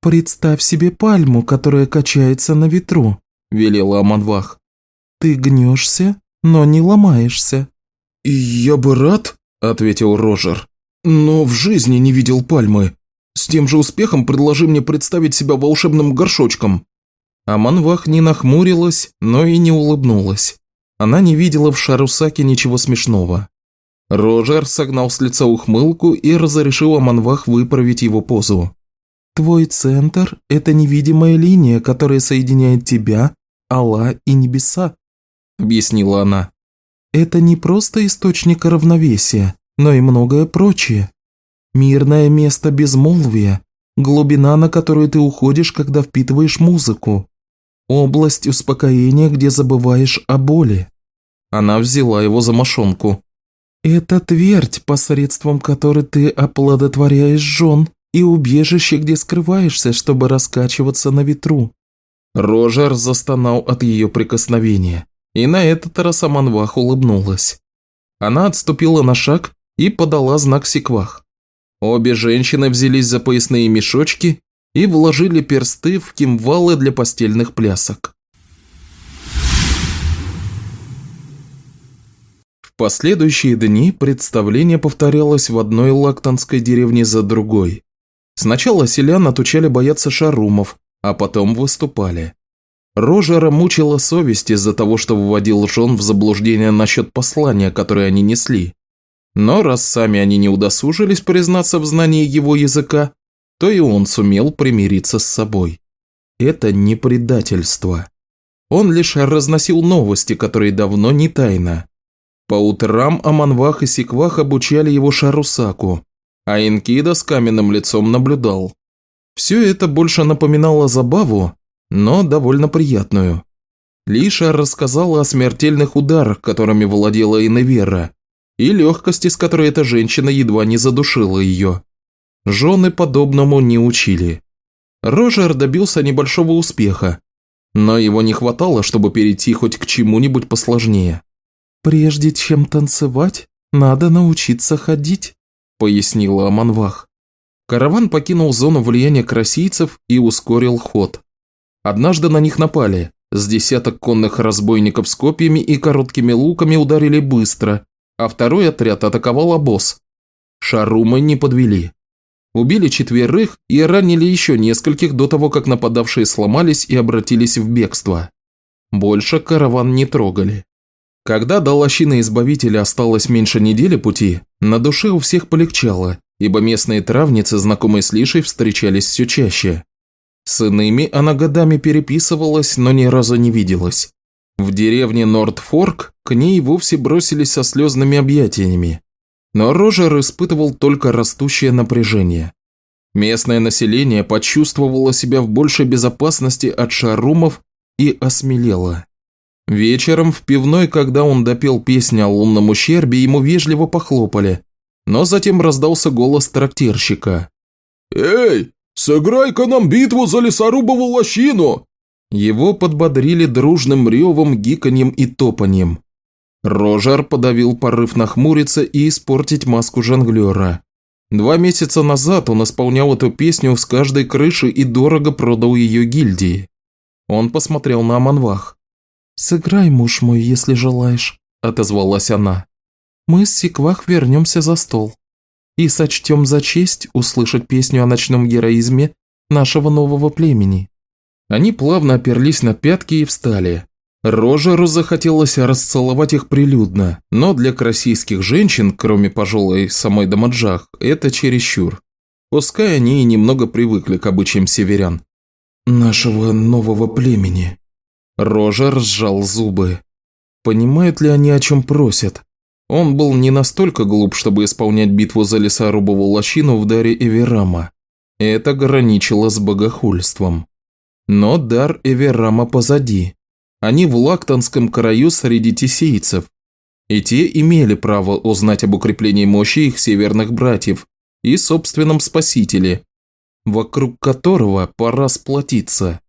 «Представь себе пальму, которая качается на ветру», – велела Аманвах. «Ты гнешься, но не ломаешься». «Я бы рад», – ответил Рожер. «Но в жизни не видел пальмы. С тем же успехом предложи мне представить себя волшебным горшочком». Аманвах не нахмурилась, но и не улыбнулась. Она не видела в Шарусаке ничего смешного. Рожер согнал с лица ухмылку и разрешил Аманвах выправить его позу. Твой центр – это невидимая линия, которая соединяет тебя, Алла и небеса», – объяснила она. «Это не просто источник равновесия, но и многое прочее. Мирное место безмолвия, глубина, на которую ты уходишь, когда впитываешь музыку. Область успокоения, где забываешь о боли». Она взяла его за мошонку. «Это твердь, посредством которой ты оплодотворяешь жен и убежище, где скрываешься, чтобы раскачиваться на ветру». Рожер застонал от ее прикосновения, и на этот раз Аманвах улыбнулась. Она отступила на шаг и подала знак секвах. Обе женщины взялись за поясные мешочки и вложили персты в кимвалы для постельных плясок. Последующие дни представление повторялось в одной лактонской деревне за другой. Сначала селян отучали бояться шарумов, а потом выступали. Рожера мучила совесть из-за того, что выводил жен в заблуждение насчет послания, которое они несли. Но раз сами они не удосужились признаться в знании его языка, то и он сумел примириться с собой. Это не предательство. Он лишь разносил новости, которые давно не тайна. По утрам Аманвах и Секвах обучали его Шарусаку, а Инкида с каменным лицом наблюдал. Все это больше напоминало забаву, но довольно приятную. Лиша рассказала о смертельных ударах, которыми владела Иневера, и легкости, с которой эта женщина едва не задушила ее. Жены подобному не учили. Рожер добился небольшого успеха, но его не хватало, чтобы перейти хоть к чему-нибудь посложнее. «Прежде чем танцевать, надо научиться ходить», – пояснила Аманвах. Караван покинул зону влияния красийцев и ускорил ход. Однажды на них напали. С десяток конных разбойников с копьями и короткими луками ударили быстро, а второй отряд атаковал обоз. Шарумы не подвели. Убили четверых и ранили еще нескольких до того, как нападавшие сломались и обратились в бегство. Больше караван не трогали. Когда до лощины Избавителя осталось меньше недели пути, на душе у всех полегчало, ибо местные травницы, знакомые с Лишей, встречались все чаще. С иными она годами переписывалась, но ни разу не виделась. В деревне Нордфорк к ней вовсе бросились со слезными объятиями. Но Рожер испытывал только растущее напряжение. Местное население почувствовало себя в большей безопасности от шарумов и осмелело. Вечером в пивной, когда он допел песню о лунном ущербе, ему вежливо похлопали, но затем раздался голос трактирщика. «Эй, сыграй-ка нам битву за лесорубову лощину!» Его подбодрили дружным ревом, гиканьем и топаньем. Рожар подавил порыв нахмуриться и испортить маску жонглера. Два месяца назад он исполнял эту песню с каждой крыши и дорого продал ее гильдии. Он посмотрел на Аманвах. «Сыграй, муж мой, если желаешь», – отозвалась она. «Мы с Сиквах вернемся за стол и сочтем за честь услышать песню о ночном героизме нашего нового племени». Они плавно оперлись на пятки и встали. Рожеру захотелось расцеловать их прилюдно, но для красийских женщин, кроме, пожалуй, самой Дамаджах, это чересчур. Пускай они и немного привыкли к обычаям северян. «Нашего нового племени». Рожер сжал зубы. Понимают ли они, о чем просят? Он был не настолько глуп, чтобы исполнять битву за лесорубовую лощину в даре Эверама. Это граничило с богохульством. Но дар Эверама позади. Они в Лактонском краю среди тесейцев, и те имели право узнать об укреплении мощи их северных братьев и собственном спасителе, вокруг которого пора сплотиться.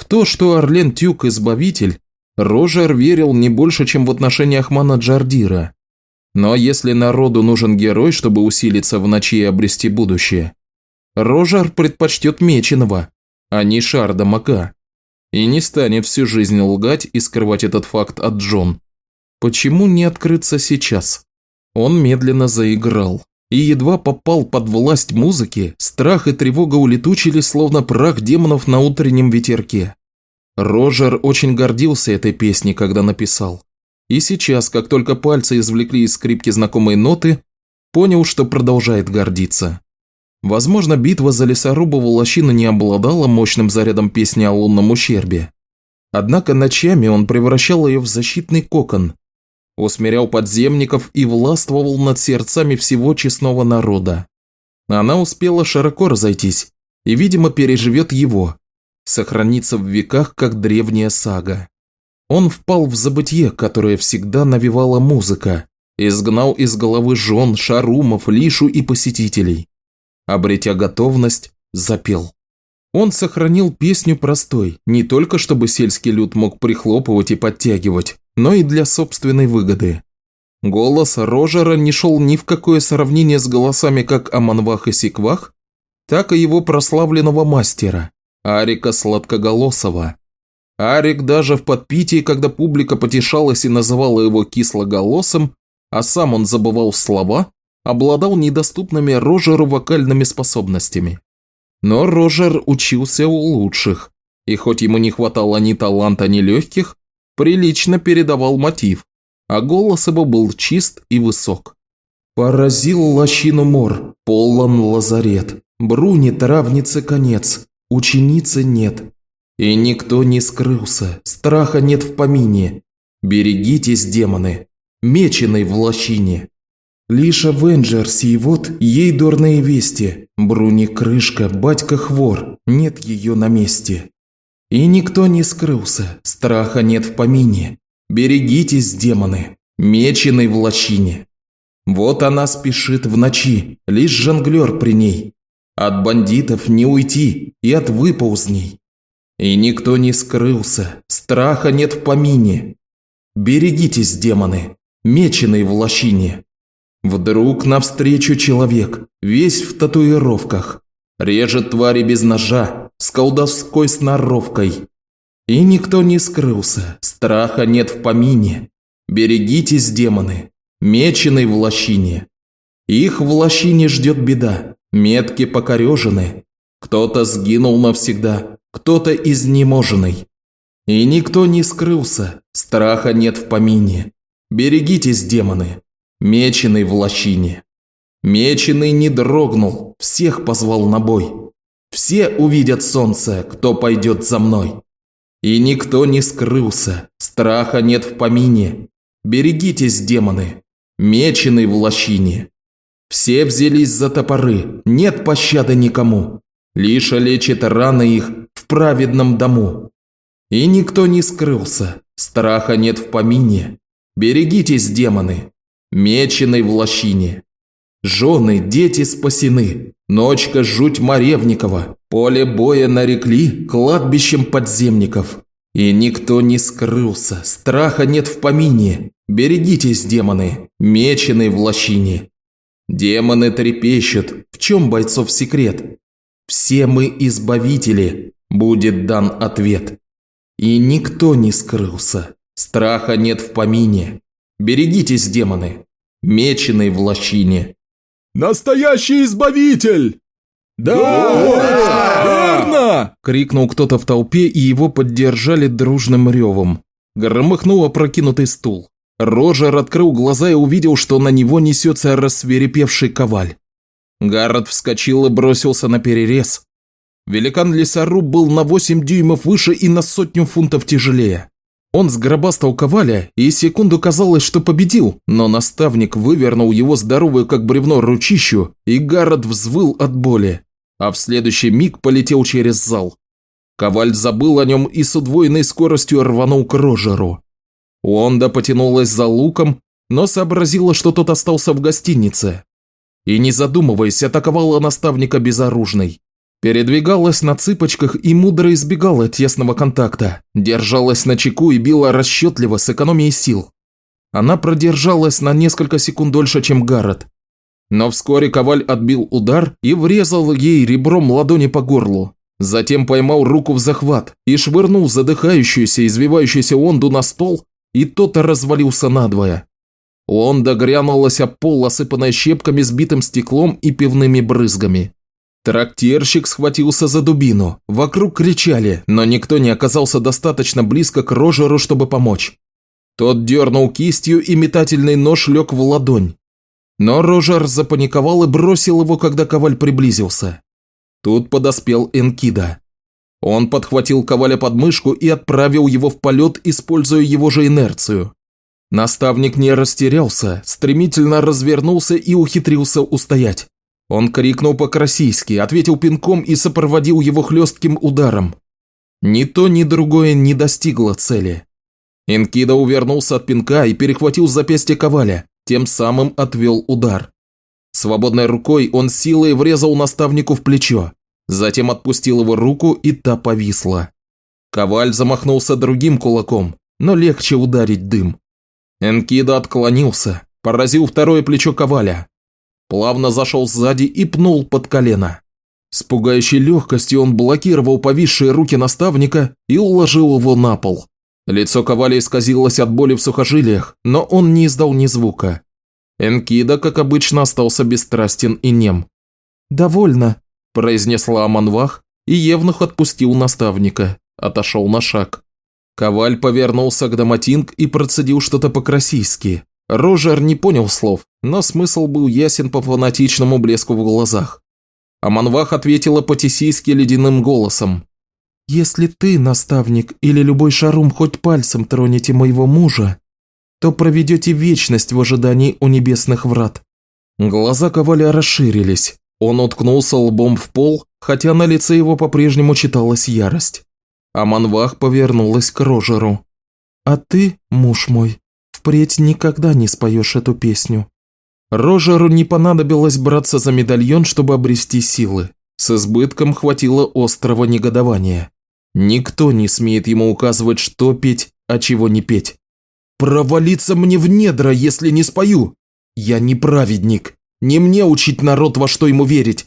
В то, что Орлен Тюк – избавитель, Рожер верил не больше, чем в отношении Ахмана Джардира. Но если народу нужен герой, чтобы усилиться в ночи и обрести будущее, Рожер предпочтет Меченого, а не Шарда Мака и не станет всю жизнь лгать и скрывать этот факт от Джон. Почему не открыться сейчас? Он медленно заиграл. И едва попал под власть музыки, страх и тревога улетучили, словно прах демонов на утреннем ветерке. Рожер очень гордился этой песней, когда написал. И сейчас, как только пальцы извлекли из скрипки знакомые ноты, понял, что продолжает гордиться. Возможно, битва за лесорубову лощину не обладала мощным зарядом песни о лунном ущербе. Однако ночами он превращал ее в защитный кокон, усмирял подземников и властвовал над сердцами всего честного народа. Она успела широко разойтись и, видимо, переживет его, сохранится в веках, как древняя сага. Он впал в забытье, которое всегда навевала музыка, изгнал из головы жен, шарумов, лишу и посетителей обретя готовность, запел. Он сохранил песню простой, не только чтобы сельский люд мог прихлопывать и подтягивать, но и для собственной выгоды. Голос Рожера не шел ни в какое сравнение с голосами как Аманвах и Сиквах, так и его прославленного мастера, Арика Сладкоголосова. Арик даже в подпитии, когда публика потешалась и называла его кислоголосым, а сам он забывал слова, обладал недоступными Рожеру вокальными способностями. Но Рожер учился у лучших, и хоть ему не хватало ни таланта, ни легких, прилично передавал мотив, а голос его был чист и высок. «Поразил лощину мор, полон лазарет, Бруни травницы конец, ученицы нет. И никто не скрылся, страха нет в помине. Берегитесь, демоны, меченой в лощине». Лишь Авенджерс и вот ей дурные вести. Бруни крышка, батька хвор, нет ее на месте. И никто не скрылся, страха нет в помине. Берегитесь, демоны, меченой в лощине. Вот она спешит в ночи, лишь жонглер при ней. От бандитов не уйти и от выползней. И никто не скрылся, страха нет в помине. Берегитесь, демоны, меченые в лощине. Вдруг навстречу человек, весь в татуировках, режет твари без ножа, с колдовской сноровкой. И никто не скрылся, страха нет в помине. Берегитесь, демоны, меченые в лощине. Их в лощине ждет беда, метки покорежены. Кто-то сгинул навсегда, кто-то изнеможенный. И никто не скрылся, страха нет в помине. Берегитесь, демоны, меченый в лощине. Меченый не дрогнул, всех позвал на бой. Все увидят солнце, кто пойдет за мной. И никто не скрылся, страха нет в помине. Берегитесь, демоны, меченый в лощине. Все взялись за топоры, нет пощады никому. Лишь лечит раны их в праведном дому. И никто не скрылся, страха нет в помине. Берегитесь, демоны, меченой в лощине. Жены, дети спасены, ночка жуть Маревникова, поле боя нарекли кладбищем подземников. И никто не скрылся, страха нет в помине. Берегитесь, демоны, меченой в лощине. Демоны трепещут, в чем бойцов секрет? Все мы избавители, будет дан ответ. И никто не скрылся, страха нет в помине. Берегитесь, демоны, меченой в лощине. «Настоящий избавитель!» «Да! Верно!» – крикнул кто-то в толпе, и его поддержали дружным ревом. Громыхнул опрокинутый стул. Рожер открыл глаза и увидел, что на него несется рассверепевший коваль. Гаррет вскочил и бросился на перерез. Великан-лесоруб был на 8 дюймов выше и на сотню фунтов тяжелее. Он сгробастал коваля, и секунду казалось, что победил, но наставник вывернул его здоровую как бревно ручищу, и Гаррет взвыл от боли, а в следующий миг полетел через зал. Коваль забыл о нем и с удвоенной скоростью рванул к Рожеру. Уонда потянулась за луком, но сообразила, что тот остался в гостинице и, не задумываясь, атаковала наставника безоружной. Передвигалась на цыпочках и мудро избегала тесного контакта, держалась на чеку и била расчетливо с экономией сил. Она продержалась на несколько секунд дольше, чем Гаррет. Но вскоре Коваль отбил удар и врезал ей ребром ладони по горлу. Затем поймал руку в захват и швырнул задыхающуюся, извивающуюся Онду на стол, и тот развалился надвое. Лонда грянулась об пол, осыпанная щепками, сбитым стеклом и пивными брызгами. Трактирщик схватился за дубину. Вокруг кричали, но никто не оказался достаточно близко к Рожеру, чтобы помочь. Тот дернул кистью, и метательный нож лег в ладонь. Но Рожер запаниковал и бросил его, когда коваль приблизился. Тут подоспел Энкида. Он подхватил коваля под мышку и отправил его в полет, используя его же инерцию. Наставник не растерялся, стремительно развернулся и ухитрился устоять. Он крикнул по-красийски, ответил пинком и сопроводил его хлестким ударом. Ни то, ни другое не достигло цели. Инкида увернулся от пинка и перехватил запястье Коваля, тем самым отвел удар. Свободной рукой он силой врезал наставнику в плечо, затем отпустил его руку и та повисла. Коваль замахнулся другим кулаком, но легче ударить дым. Энкида отклонился, поразил второе плечо Коваля. Плавно зашел сзади и пнул под колено. С пугающей легкостью он блокировал повисшие руки наставника и уложил его на пол. Лицо Коваля исказилось от боли в сухожилиях, но он не издал ни звука. Энкида, как обычно, остался бесстрастен и нем. «Довольно», – произнесла Аманвах, и Евнух отпустил наставника, отошел на шаг. Коваль повернулся к Доматинг и процедил что-то по-красийски. Рожер не понял слов, но смысл был ясен по фанатичному блеску в глазах. Аманвах ответила по-тесийски ледяным голосом. «Если ты, наставник, или любой шарум хоть пальцем тронете моего мужа, то проведете вечность в ожидании у небесных врат». Глаза Коваля расширились. Он уткнулся лбом в пол, хотя на лице его по-прежнему читалась ярость. Аманвах повернулась к Рожеру. «А ты, муж мой, впредь никогда не споешь эту песню. Рожеру не понадобилось браться за медальон, чтобы обрести силы. С избытком хватило острого негодования. Никто не смеет ему указывать, что петь, а чего не петь. «Провалиться мне в недра, если не спою! Я не праведник, не мне учить народ, во что ему верить.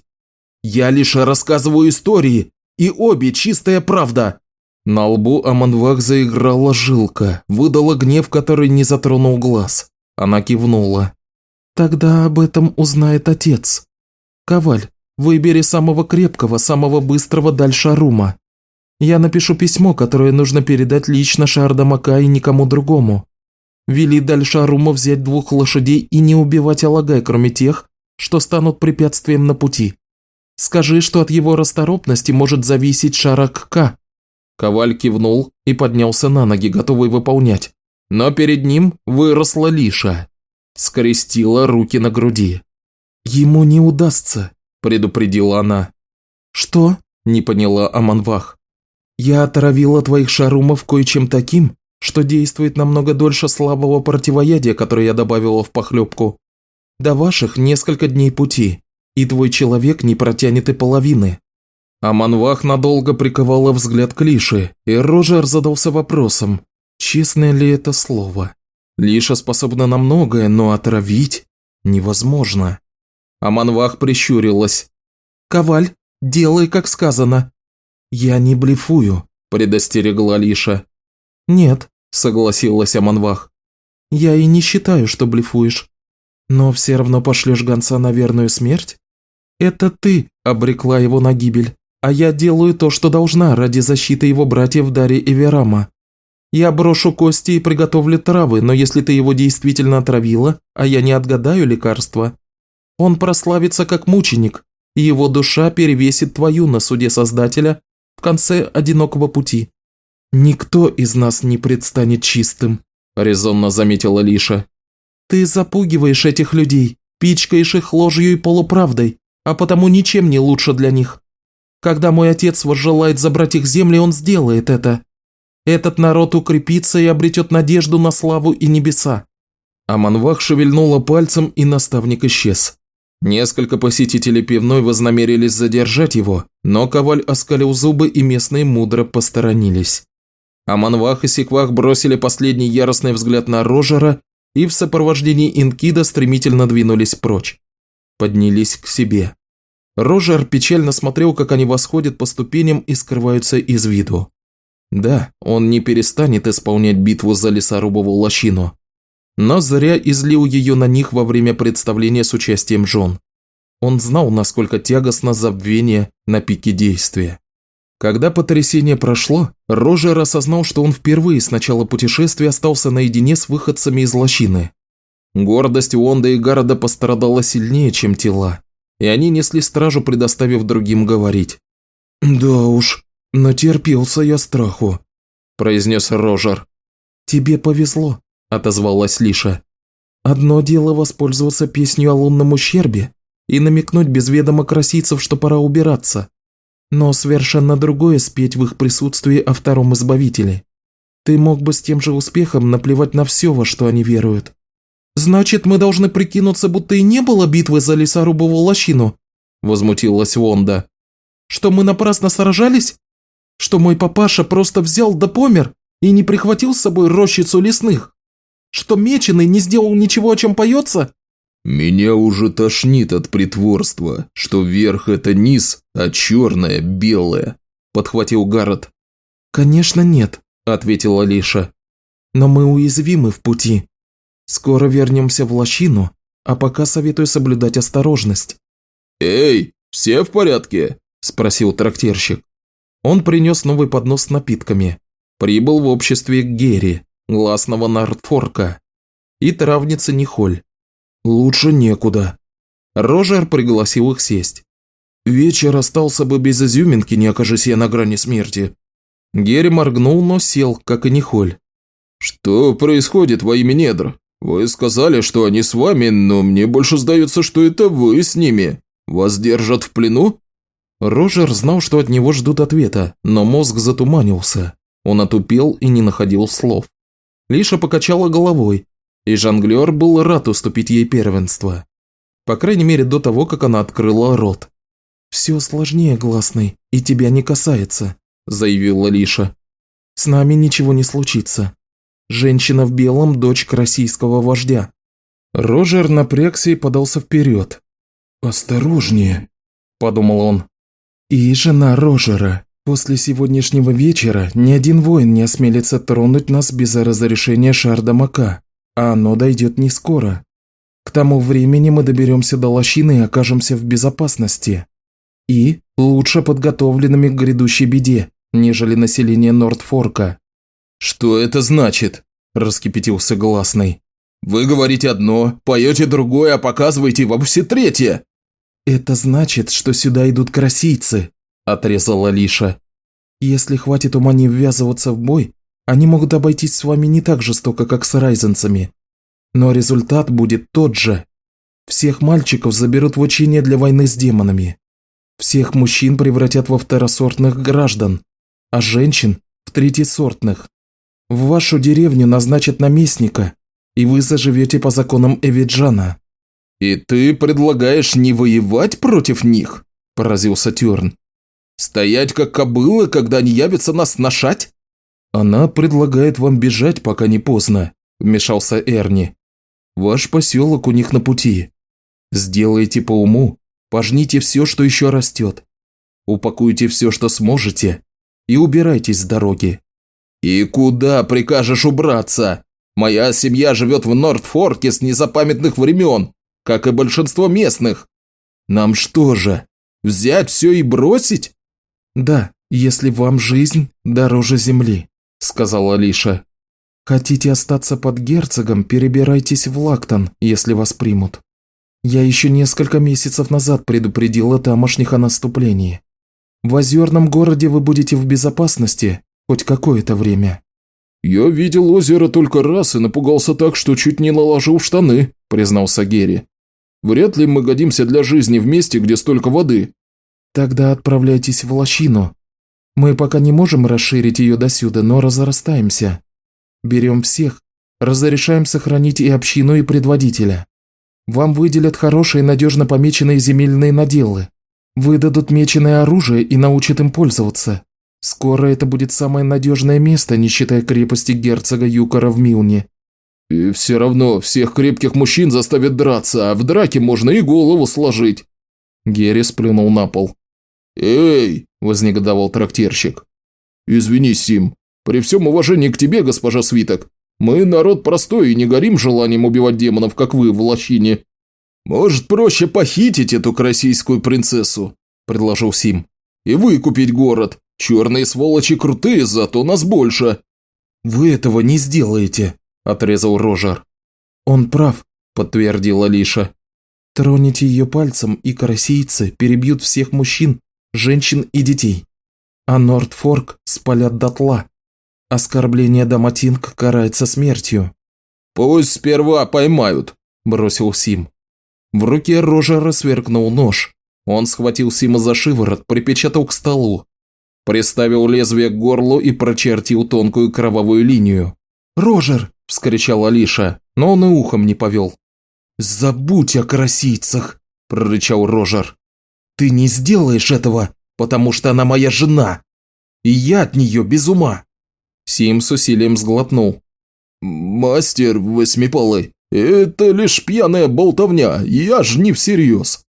Я лишь рассказываю истории, и обе чистая правда!» На лбу Аманвах заиграла жилка, выдала гнев, который не затронул глаз. Она кивнула. «Тогда об этом узнает отец. Коваль, выбери самого крепкого, самого быстрого Дальшарума. Я напишу письмо, которое нужно передать лично Шардамака и никому другому. Вели Дальшаруму взять двух лошадей и не убивать Алагай, кроме тех, что станут препятствием на пути. Скажи, что от его расторопности может зависеть Шарак-Ка». Коваль кивнул и поднялся на ноги, готовый выполнять. Но перед ним выросла Лиша. Скрестила руки на груди. «Ему не удастся», – предупредила она. «Что?» – не поняла Аманвах. «Я отравила твоих шарумов кое-чем таким, что действует намного дольше слабого противоядия, которое я добавила в похлебку. До ваших несколько дней пути, и твой человек не протянет и половины». Аманвах надолго приковала взгляд к Лише, и Рожер задался вопросом, честное ли это слово. Лиша способна на многое, но отравить невозможно. Аманвах прищурилась. «Коваль, делай, как сказано». «Я не блефую», – предостерегла Лиша. «Нет», – согласилась Аманвах. «Я и не считаю, что блефуешь. Но все равно пошлешь гонца на верную смерть? Это ты обрекла его на гибель, а я делаю то, что должна ради защиты его братьев Дари и Верама. Я брошу кости и приготовлю травы, но если ты его действительно отравила, а я не отгадаю лекарства, он прославится как мученик, и его душа перевесит твою на суде Создателя в конце одинокого пути. Никто из нас не предстанет чистым», – резонно заметила Лиша. «Ты запугиваешь этих людей, пичкаешь их ложью и полуправдой, а потому ничем не лучше для них. Когда мой отец возжелает забрать их земли, он сделает это. Этот народ укрепится и обретет надежду на славу и небеса». Аманвах шевельнула пальцем, и наставник исчез. Несколько посетителей пивной вознамерились задержать его, но Коваль оскалил зубы, и местные мудро посторонились. Аманвах и Секвах бросили последний яростный взгляд на Рожера и в сопровождении Инкида стремительно двинулись прочь. Поднялись к себе. Рожер печально смотрел, как они восходят по ступеням и скрываются из виду. Да, он не перестанет исполнять битву за лесорубовую лощину. Но зря излил ее на них во время представления с участием Джон. Он знал, насколько тягостно забвение на пике действия. Когда потрясение прошло, Рожер осознал, что он впервые с начала путешествия остался наедине с выходцами из лощины. Гордость Уонда и Гарода пострадала сильнее, чем тела, и они несли стражу, предоставив другим говорить. «Да уж, натерпелся я страху», – произнес Рожер. «Тебе повезло», – отозвалась Лиша. «Одно дело воспользоваться песнью о лунном ущербе и намекнуть без ведома красийцев, что пора убираться, но совершенно другое спеть в их присутствии о втором избавителе. Ты мог бы с тем же успехом наплевать на все, во что они веруют. «Значит, мы должны прикинуться, будто и не было битвы за лесорубовую лощину?» – возмутилась Вонда. «Что мы напрасно сражались? Что мой папаша просто взял да помер и не прихватил с собой рощицу лесных? Что Меченый не сделал ничего, о чем поется?» «Меня уже тошнит от притворства, что верх – это низ, а черное – белое», – подхватил Гаррет. «Конечно нет», – ответила Лиша. «Но мы уязвимы в пути. Скоро вернемся в лощину, а пока советую соблюдать осторожность». «Эй, все в порядке?» – спросил трактирщик. Он принес новый поднос с напитками. Прибыл в обществе Герри, гласного Нартфорка, и травницы Нихоль. Лучше некуда. Рожер пригласил их сесть. Вечер остался бы без изюминки, не окажись я на грани смерти. Герри моргнул, но сел, как и Нихоль. «Что происходит во имя недр? Вы сказали, что они с вами, но мне больше сдается, что это вы с ними. Вас держат в плену?» Рожер знал, что от него ждут ответа, но мозг затуманился. Он отупел и не находил слов. Лиша покачала головой, и жонглер был рад уступить ей первенство. По крайней мере, до того, как она открыла рот. «Все сложнее, гласный, и тебя не касается», – заявила Лиша. «С нами ничего не случится. Женщина в белом – дочь российского вождя». Рожер напрягся и подался вперед. «Осторожнее», – подумал он. «И жена Рожера. После сегодняшнего вечера ни один воин не осмелится тронуть нас без разрешения Шарда Мака, а оно дойдет не скоро. К тому времени мы доберемся до лощины и окажемся в безопасности. И лучше подготовленными к грядущей беде, нежели население Нордфорка». «Что это значит?» – раскипятился Гласный. «Вы говорите одно, поете другое, а показываете вовсе третье!» «Это значит, что сюда идут красийцы», – отрезала Лиша. «Если хватит ума не ввязываться в бой, они могут обойтись с вами не так жестоко, как с райзенцами. Но результат будет тот же. Всех мальчиков заберут в учение для войны с демонами. Всех мужчин превратят во второсортных граждан, а женщин – в третьесортных. В вашу деревню назначат наместника, и вы заживете по законам Эвиджана. «И ты предлагаешь не воевать против них?» – поразился Тёрн. «Стоять как кобылы, когда они явятся нас сношать?» «Она предлагает вам бежать, пока не поздно», – вмешался Эрни. «Ваш поселок у них на пути. Сделайте по уму, пожните все, что еще растет. Упакуйте все, что сможете, и убирайтесь с дороги». «И куда прикажешь убраться? Моя семья живет в Нордфорке с незапамятных времен как и большинство местных. Нам что же, взять все и бросить?» «Да, если вам жизнь дороже земли», – сказала Лиша. «Хотите остаться под герцогом, перебирайтесь в Лактон, если вас примут. Я еще несколько месяцев назад предупредила тамошних о наступлении. В озерном городе вы будете в безопасности хоть какое-то время». «Я видел озеро только раз и напугался так, что чуть не наложил в штаны», – признался Герри. Вряд ли мы годимся для жизни в месте, где столько воды». «Тогда отправляйтесь в лощину. Мы пока не можем расширить ее досюда, но разрастаемся. Берем всех, разрешаем сохранить и общину, и предводителя. Вам выделят хорошие, надежно помеченные земельные наделы. Выдадут меченое оружие и научат им пользоваться. Скоро это будет самое надежное место, не считая крепости герцога Юкора в Милне. И все равно всех крепких мужчин заставят драться, а в драке можно и голову сложить. Герри сплюнул на пол. «Эй!» – вознегодовал трактирщик. «Извини, Сим. При всем уважении к тебе, госпожа Свиток, мы народ простой и не горим желанием убивать демонов, как вы в лощине». «Может, проще похитить эту красийскую принцессу?» – предложил Сим. «И выкупить город. Черные сволочи крутые, зато нас больше». «Вы этого не сделаете», – отрезал Рожер. «Он прав», – подтвердила Лиша. «Троните ее пальцем, и карасийцы перебьют всех мужчин, женщин и детей. А Нордфорк спалят дотла. Оскорбление Даматинг карается смертью». «Пусть сперва поймают», – бросил Сим. В руке Рожера сверкнул нож. Он схватил Сима за шиворот, припечатал к столу. Приставил лезвие к горлу и прочертил тонкую кровавую линию. «Рожер!» – вскричал Алиша, но он и ухом не повел. «Забудь о красийцах!» – прорычал Рожер. «Ты не сделаешь этого, потому что она моя жена, и я от нее без ума!» Сим с усилием сглотнул. «Мастер восьмипалый, это лишь пьяная болтовня, я ж не всерьез!»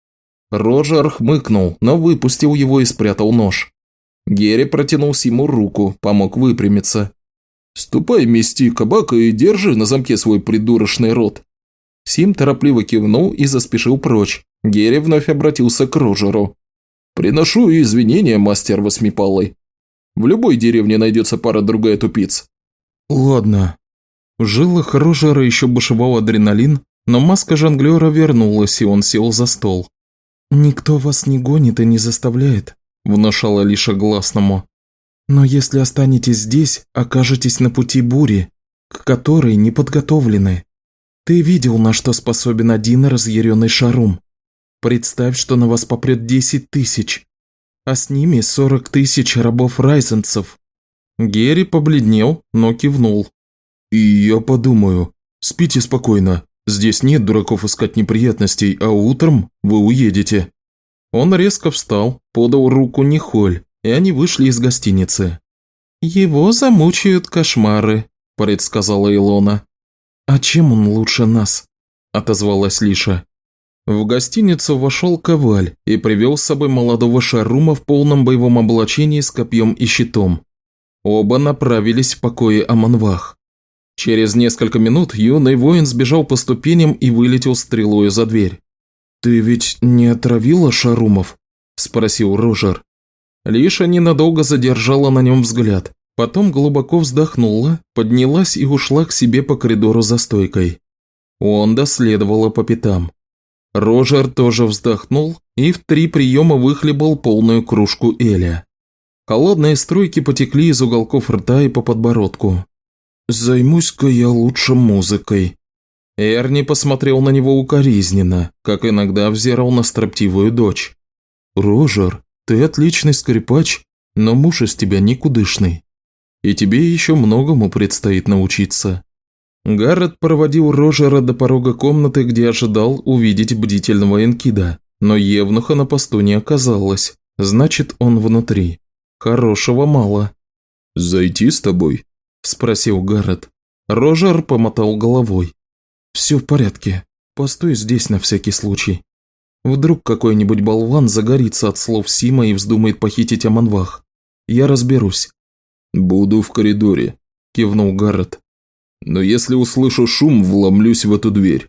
Рожер хмыкнул, но выпустил его и спрятал нож. Герри протянул Симу руку, помог выпрямиться. «Ступай, мести кабака и держи на замке свой придурочный рот». Сим торопливо кивнул и заспешил прочь. Герри вновь обратился к Рожеру. «Приношу извинения, мастер Восьмипалый. В любой деревне найдется пара-другая тупиц». «Ладно». В жилах Рожера еще бушевал адреналин, но маска жонглера вернулась, и он сел за стол. «Никто вас не гонит и не заставляет», – внушала Лиша гласному. Но если останетесь здесь, окажетесь на пути бури, к которой не подготовлены. Ты видел, на что способен один разъяренный шарум. Представь, что на вас попрет десять тысяч, а с ними сорок тысяч рабов-райзенцев». Герри побледнел, но кивнул. «И я подумаю. Спите спокойно. Здесь нет дураков искать неприятностей, а утром вы уедете». Он резко встал, подал руку Нихоль, и они вышли из гостиницы. «Его замучают кошмары», – предсказала Илона. «А чем он лучше нас?» – отозвалась Лиша. В гостиницу вошел Коваль и привел с собой молодого шарума в полном боевом облачении с копьем и щитом. Оба направились в покое Аманвах. Через несколько минут юный воин сбежал по ступеням и вылетел стрелою за дверь. «Ты ведь не отравила Шарумов?» – спросил Рожер. Лиша ненадолго задержала на нем взгляд, потом глубоко вздохнула, поднялась и ушла к себе по коридору за стойкой. Онда следовала по пятам. Рожер тоже вздохнул и в три приема выхлебал полную кружку Эля. Холодные струйки потекли из уголков рта и по подбородку. «Займусь-ка я лучше музыкой», Эрни посмотрел на него укоризненно, как иногда взирал на строптивую дочь. «Рожер, ты отличный скрипач, но муж из тебя никудышный. И тебе еще многому предстоит научиться». Гаррет проводил Рожера до порога комнаты, где ожидал увидеть бдительного Энкида, но Евнуха на посту не оказалось, значит он внутри. Хорошего мало. «Зайти с тобой?» – спросил Гаррет. Рожер помотал головой. «Все в порядке. Постой здесь на всякий случай. Вдруг какой-нибудь болван загорится от слов Сима и вздумает похитить Аманвах. Я разберусь». «Буду в коридоре», – кивнул Гаррет. «Но если услышу шум, вломлюсь в эту дверь».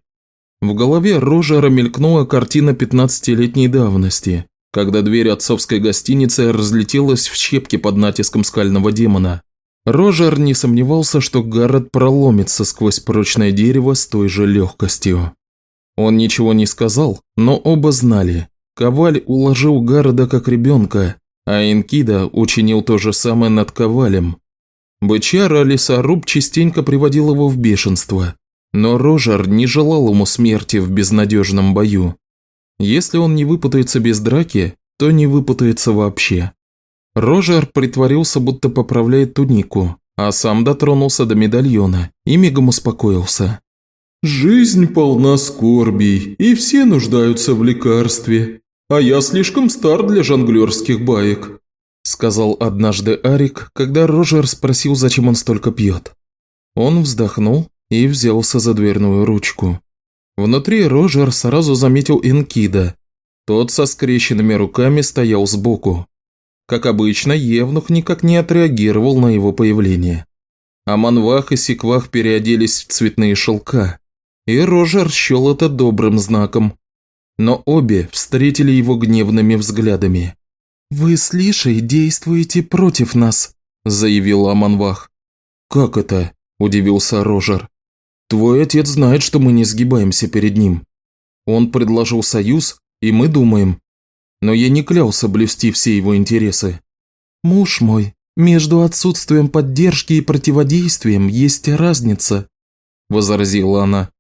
В голове Рожера мелькнула картина пятнадцатилетней давности, когда дверь отцовской гостиницы разлетелась в щепки под натиском скального демона. Рожер не сомневался, что Гаррет проломится сквозь прочное дерево с той же легкостью. Он ничего не сказал, но оба знали. Коваль уложил Гарреда как ребенка, а Энкида учинил то же самое над Ковалем. Бычара лесоруб частенько приводил его в бешенство, но Рожер не желал ему смерти в безнадежном бою. Если он не выпутается без драки, то не выпутается вообще. Рожер притворился, будто поправляет тунику, а сам дотронулся до медальона и мигом успокоился. «Жизнь полна скорбей, и все нуждаются в лекарстве, а я слишком стар для жонглерских баек», сказал однажды Арик, когда Рожер спросил, зачем он столько пьет. Он вздохнул и взялся за дверную ручку. Внутри Рожер сразу заметил Инкида. Тот со скрещенными руками стоял сбоку. Как обычно, Евнух никак не отреагировал на его появление. А Манвах и Секвах переоделись в цветные шелка, и Рожер счел это добрым знаком. Но обе встретили его гневными взглядами. «Вы с Лишей действуете против нас», – заявила Аманвах. «Как это?» – удивился Рожер. «Твой отец знает, что мы не сгибаемся перед ним. Он предложил союз, и мы думаем, но я не клялся блюсти все его интересы. «Муж мой, между отсутствием поддержки и противодействием есть разница», – возразила она.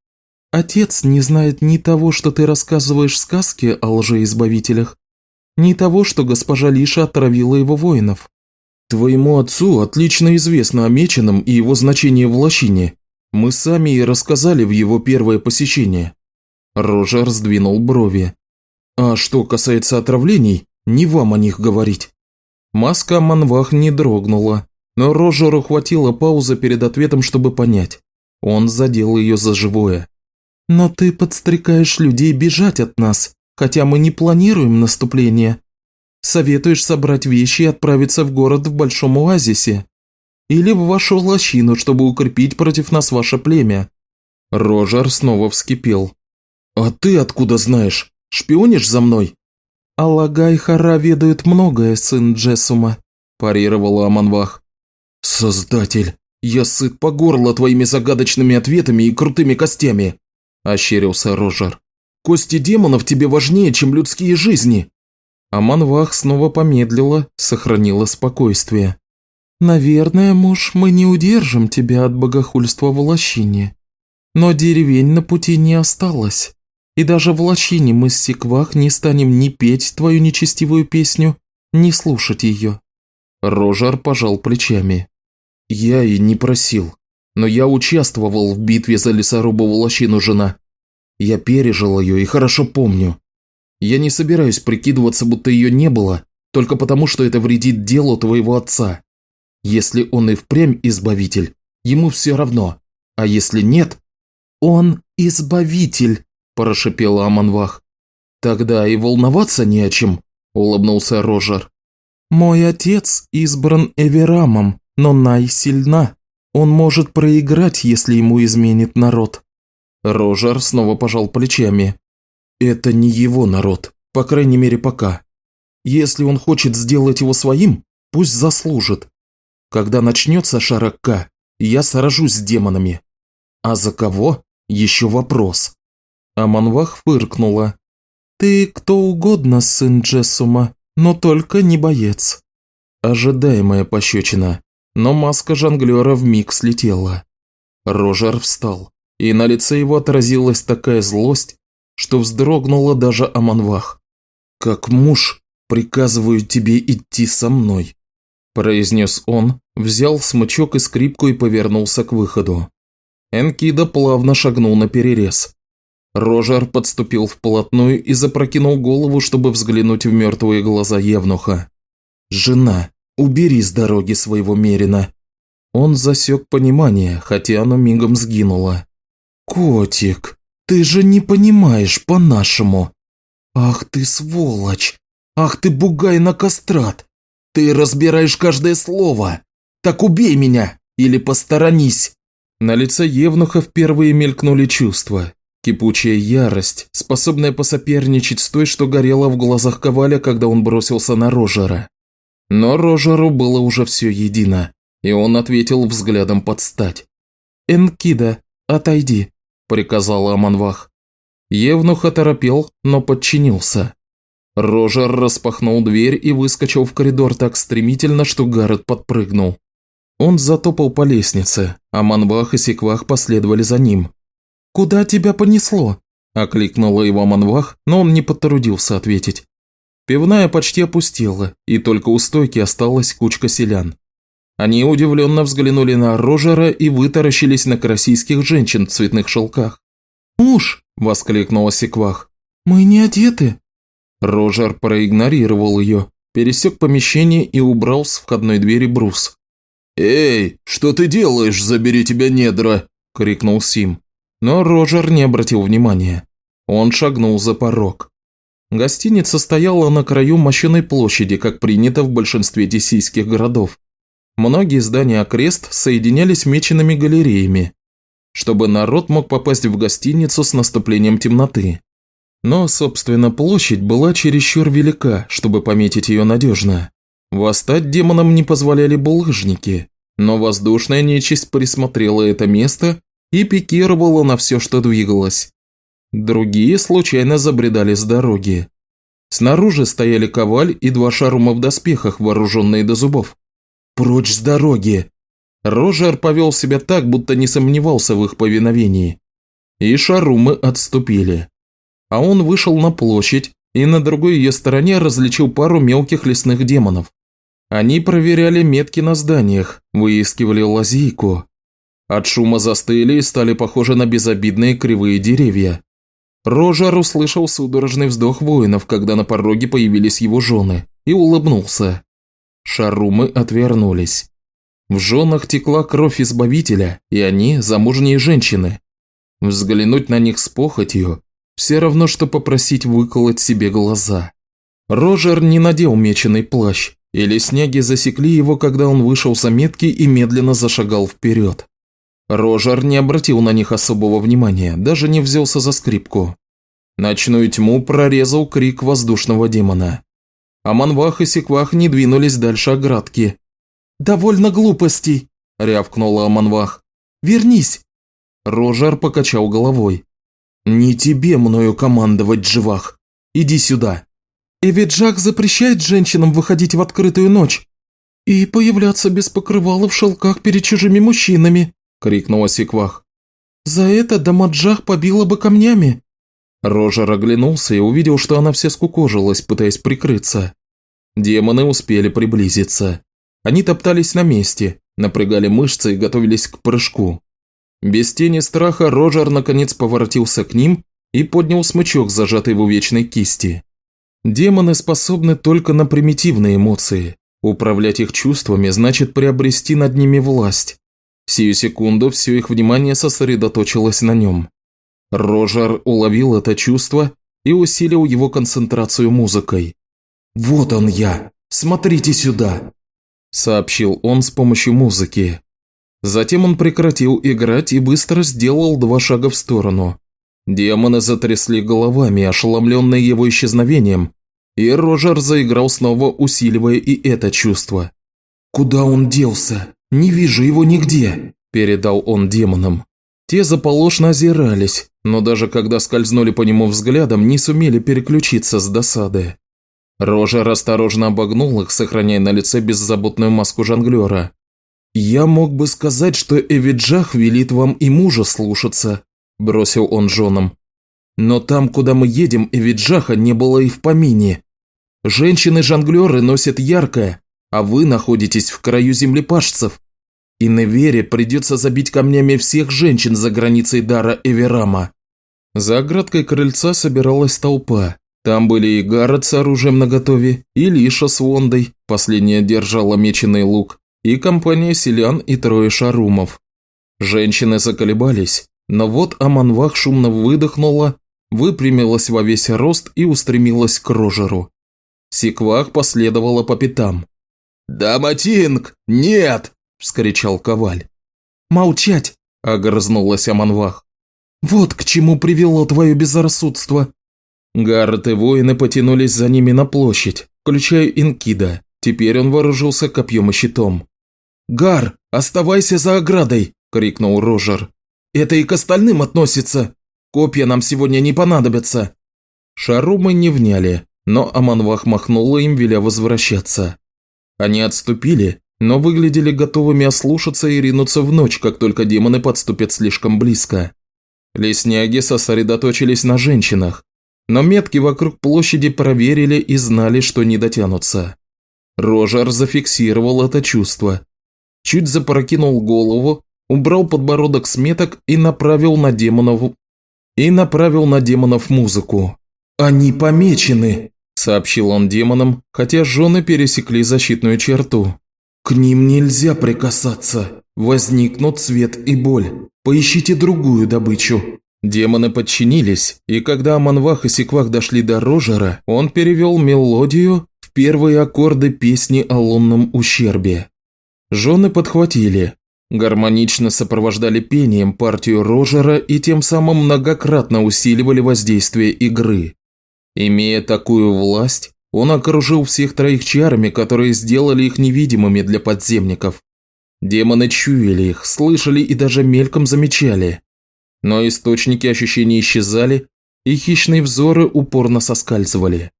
«Отец не знает ни того, что ты рассказываешь сказки о лжеизбавителях, ни того, что госпожа Лиша отравила его воинов». «Твоему отцу отлично известно о Меченом и его значении в лощине. Мы сами и рассказали в его первое посещение». Рожер сдвинул брови. А что касается отравлений, не вам о них говорить. Маска Манвах не дрогнула, но Рожеру хватило паузы перед ответом, чтобы понять. Он задел ее за живое. «Но ты подстрекаешь людей бежать от нас, хотя мы не планируем наступление. Советуешь собрать вещи и отправиться в город в Большом Оазисе. Или в вашу лощину, чтобы укрепить против нас ваше племя». Рожер снова вскипел. «А ты откуда знаешь? Шпионишь за мной?» «Аллага и Хара ведают многое, сын Джессума», – парировала Аманвах. «Создатель, я сыт по горло твоими загадочными ответами и крутыми костями», – ощерился Рожер. «Кости демонов тебе важнее, чем людские жизни». Аманвах снова помедлила, сохранила спокойствие. «Наверное, муж, мы не удержим тебя от богохульства в лощине. Но деревень на пути не осталось. И даже в лощине мы с Секвах не станем ни петь твою нечестивую песню, ни слушать ее». Рожар пожал плечами. «Я и не просил, но я участвовал в битве за лесорубову лощину, жена. Я пережил ее и хорошо помню. Я не собираюсь прикидываться, будто ее не было, только потому, что это вредит делу твоего отца. Если он и впрямь избавитель, ему все равно. А если нет, он избавитель, прошипела Аманвах. Тогда и волноваться не о чем, улыбнулся Рожер. Мой отец избран Эверамом, но Най сильна. Он может проиграть, если ему изменит народ. Рожер снова пожал плечами. «Это не его народ, по крайней мере пока. Если он хочет сделать его своим, пусть заслужит. Когда начнется Шаракка, я сражусь с демонами. А за кого? Еще вопрос». Аманвах фыркнула. «Ты кто угодно, сын Джессума, но только не боец». Ожидаемая пощечина, но маска жонглера вмиг слетела. Рожер встал и на лице его отразилась такая злость, что вздрогнула даже Аманвах. «Как муж, приказываю тебе идти со мной», – произнес он, взял смычок и скрипку и повернулся к выходу. Энкида плавно шагнул на перерез. Рожар подступил вплотную и запрокинул голову, чтобы взглянуть в мертвые глаза Евнуха. «Жена, убери с дороги своего Мерина». Он засек понимание, хотя оно мигом сгинуло. «Котик, ты же не понимаешь по-нашему. Ах ты сволочь! Ах ты бугай на кастрат! Ты разбираешь каждое слово! Так убей меня или посторонись!» На лице Евнуха впервые мелькнули чувства. Кипучая ярость, способная посоперничать с той, что горела в глазах Коваля, когда он бросился на Рожера. Но Рожеру было уже все едино, и он ответил взглядом под стать. «Энкида, отойди», приказала Аманвах. Евнух оторопел, но подчинился. Рожер распахнул дверь и выскочил в коридор так стремительно, что Гаррет подпрыгнул. Он затопал по лестнице, а Манвах и Секвах последовали за ним. «Куда тебя понесло?» – окликнула его Манвах, но он не потрудился ответить. Пивная почти опустела, и только у стойки осталась кучка селян. Они удивленно взглянули на Рожера и вытаращились на карасийских женщин в цветных шелках. «Муж!» – воскликнула Секвах. «Мы не одеты!» Рожер проигнорировал ее, пересек помещение и убрал с входной двери брус. «Эй, что ты делаешь, забери тебя недра!» – крикнул Сим. Но Рожер не обратил внимания. Он шагнул за порог. Гостиница стояла на краю мощеной площади, как принято в большинстве десийских городов. Многие здания окрест соединялись меченными галереями, чтобы народ мог попасть в гостиницу с наступлением темноты. Но, собственно, площадь была чересчур велика, чтобы пометить ее надежно. Восстать демонам не позволяли булыжники, но воздушная нечисть присмотрела это место и пикировала на все, что двигалось. Другие случайно забредали с дороги. Снаружи стояли коваль и два шарума в доспехах, вооруженные до зубов. «Прочь с дороги!» Рожер повел себя так, будто не сомневался в их повиновении. И шарумы отступили. А он вышел на площадь и на другой ее стороне различил пару мелких лесных демонов. Они проверяли метки на зданиях, выискивали лазейку. От шума застыли и стали похожи на безобидные кривые деревья. Рожар услышал судорожный вздох воинов, когда на пороге появились его жены, и улыбнулся. Шарумы отвернулись. В женах текла кровь Избавителя, и они замужние женщины. Взглянуть на них с похотью – все равно, что попросить выколоть себе глаза. Рожер не надел меченый плащ, и лесняги засекли его, когда он вышел за метки и медленно зашагал вперед. Рожер не обратил на них особого внимания, даже не взялся за скрипку. Ночную тьму прорезал крик воздушного демона. А Манвах и Секвах не двинулись дальше оградки. «Довольно глупостей!» – рявкнула Аманвах. «Вернись!» Рожар покачал головой. «Не тебе мною командовать, Дживах. Иди сюда!» «Эвиджак запрещает женщинам выходить в открытую ночь и появляться без покрывала в шелках перед чужими мужчинами!» – крикнула Секвах. «За это Дамаджах побила бы камнями!» Рожер оглянулся и увидел, что она вся скукожилась, пытаясь прикрыться. Демоны успели приблизиться. Они топтались на месте, напрягали мышцы и готовились к прыжку. Без тени страха Рожер наконец поворотился к ним и поднял смычок, зажатый в увечной кисти. Демоны способны только на примитивные эмоции. Управлять их чувствами значит приобрести над ними власть. В сию секунду все их внимание сосредоточилось на нем. Рожар уловил это чувство и усилил его концентрацию музыкой. «Вот он я! Смотрите сюда!» – сообщил он с помощью музыки. Затем он прекратил играть и быстро сделал два шага в сторону. Демоны затрясли головами, ошеломленные его исчезновением, и Рожер заиграл снова, усиливая и это чувство. «Куда он делся? Не вижу его нигде», – передал он демонам. Те заполошно озирались, но даже когда скользнули по нему взглядом, не сумели переключиться с досады. Рожер осторожно обогнул их, сохраняя на лице беззаботную маску жонглера. «Я мог бы сказать, что Эвиджах велит вам и мужа слушаться», – бросил он женам. «Но там, куда мы едем, Эвиджаха не было и в помине. Женщины-жонглеры носят яркое, а вы находитесь в краю землепашцев и на вере придется забить камнями всех женщин за границей дара Эверама. За оградкой крыльца собиралась толпа. Там были и Гаррет с оружием наготове, и Лиша с Вондой, последняя держала меченый лук, и компания селян и трое шарумов. Женщины заколебались, но вот Аманвах шумно выдохнула, выпрямилась во весь рост и устремилась к Рожеру. Сиквах последовала по пятам. «Даматинг, нет!» – вскричал Коваль. «Молчать!» – огрызнулась Аманвах. «Вот к чему привело твое безрассудство!» Гаррет и воины потянулись за ними на площадь, включая Инкида. Теперь он вооружился копьем и щитом. «Гар, оставайся за оградой!» – крикнул Рожер. «Это и к остальным относится! Копья нам сегодня не понадобятся!» Шарумы не вняли, но Аманвах махнула им, веля возвращаться. Они отступили, но выглядели готовыми ослушаться и ринуться в ночь, как только демоны подступят слишком близко. Лесняги сосредоточились на женщинах, но метки вокруг площади проверили и знали, что не дотянутся. Рожар зафиксировал это чувство. Чуть запрокинул голову, убрал подбородок с меток и направил на демонов и направил на демонов музыку. «Они помечены», – сообщил он демонам, хотя жены пересекли защитную черту. К ним нельзя прикасаться. Возникнут свет и боль. Поищите другую добычу. Демоны подчинились, и когда Аманвах и Секвах дошли до Рожера, он перевел мелодию в первые аккорды песни о лунном ущербе. Жены подхватили, гармонично сопровождали пением партию Рожера и тем самым многократно усиливали воздействие игры. Имея такую власть, он окружил всех троих чарами, которые сделали их невидимыми для подземников. Демоны чуяли их, слышали и даже мельком замечали. Но источники ощущений исчезали, и хищные взоры упорно соскальзывали.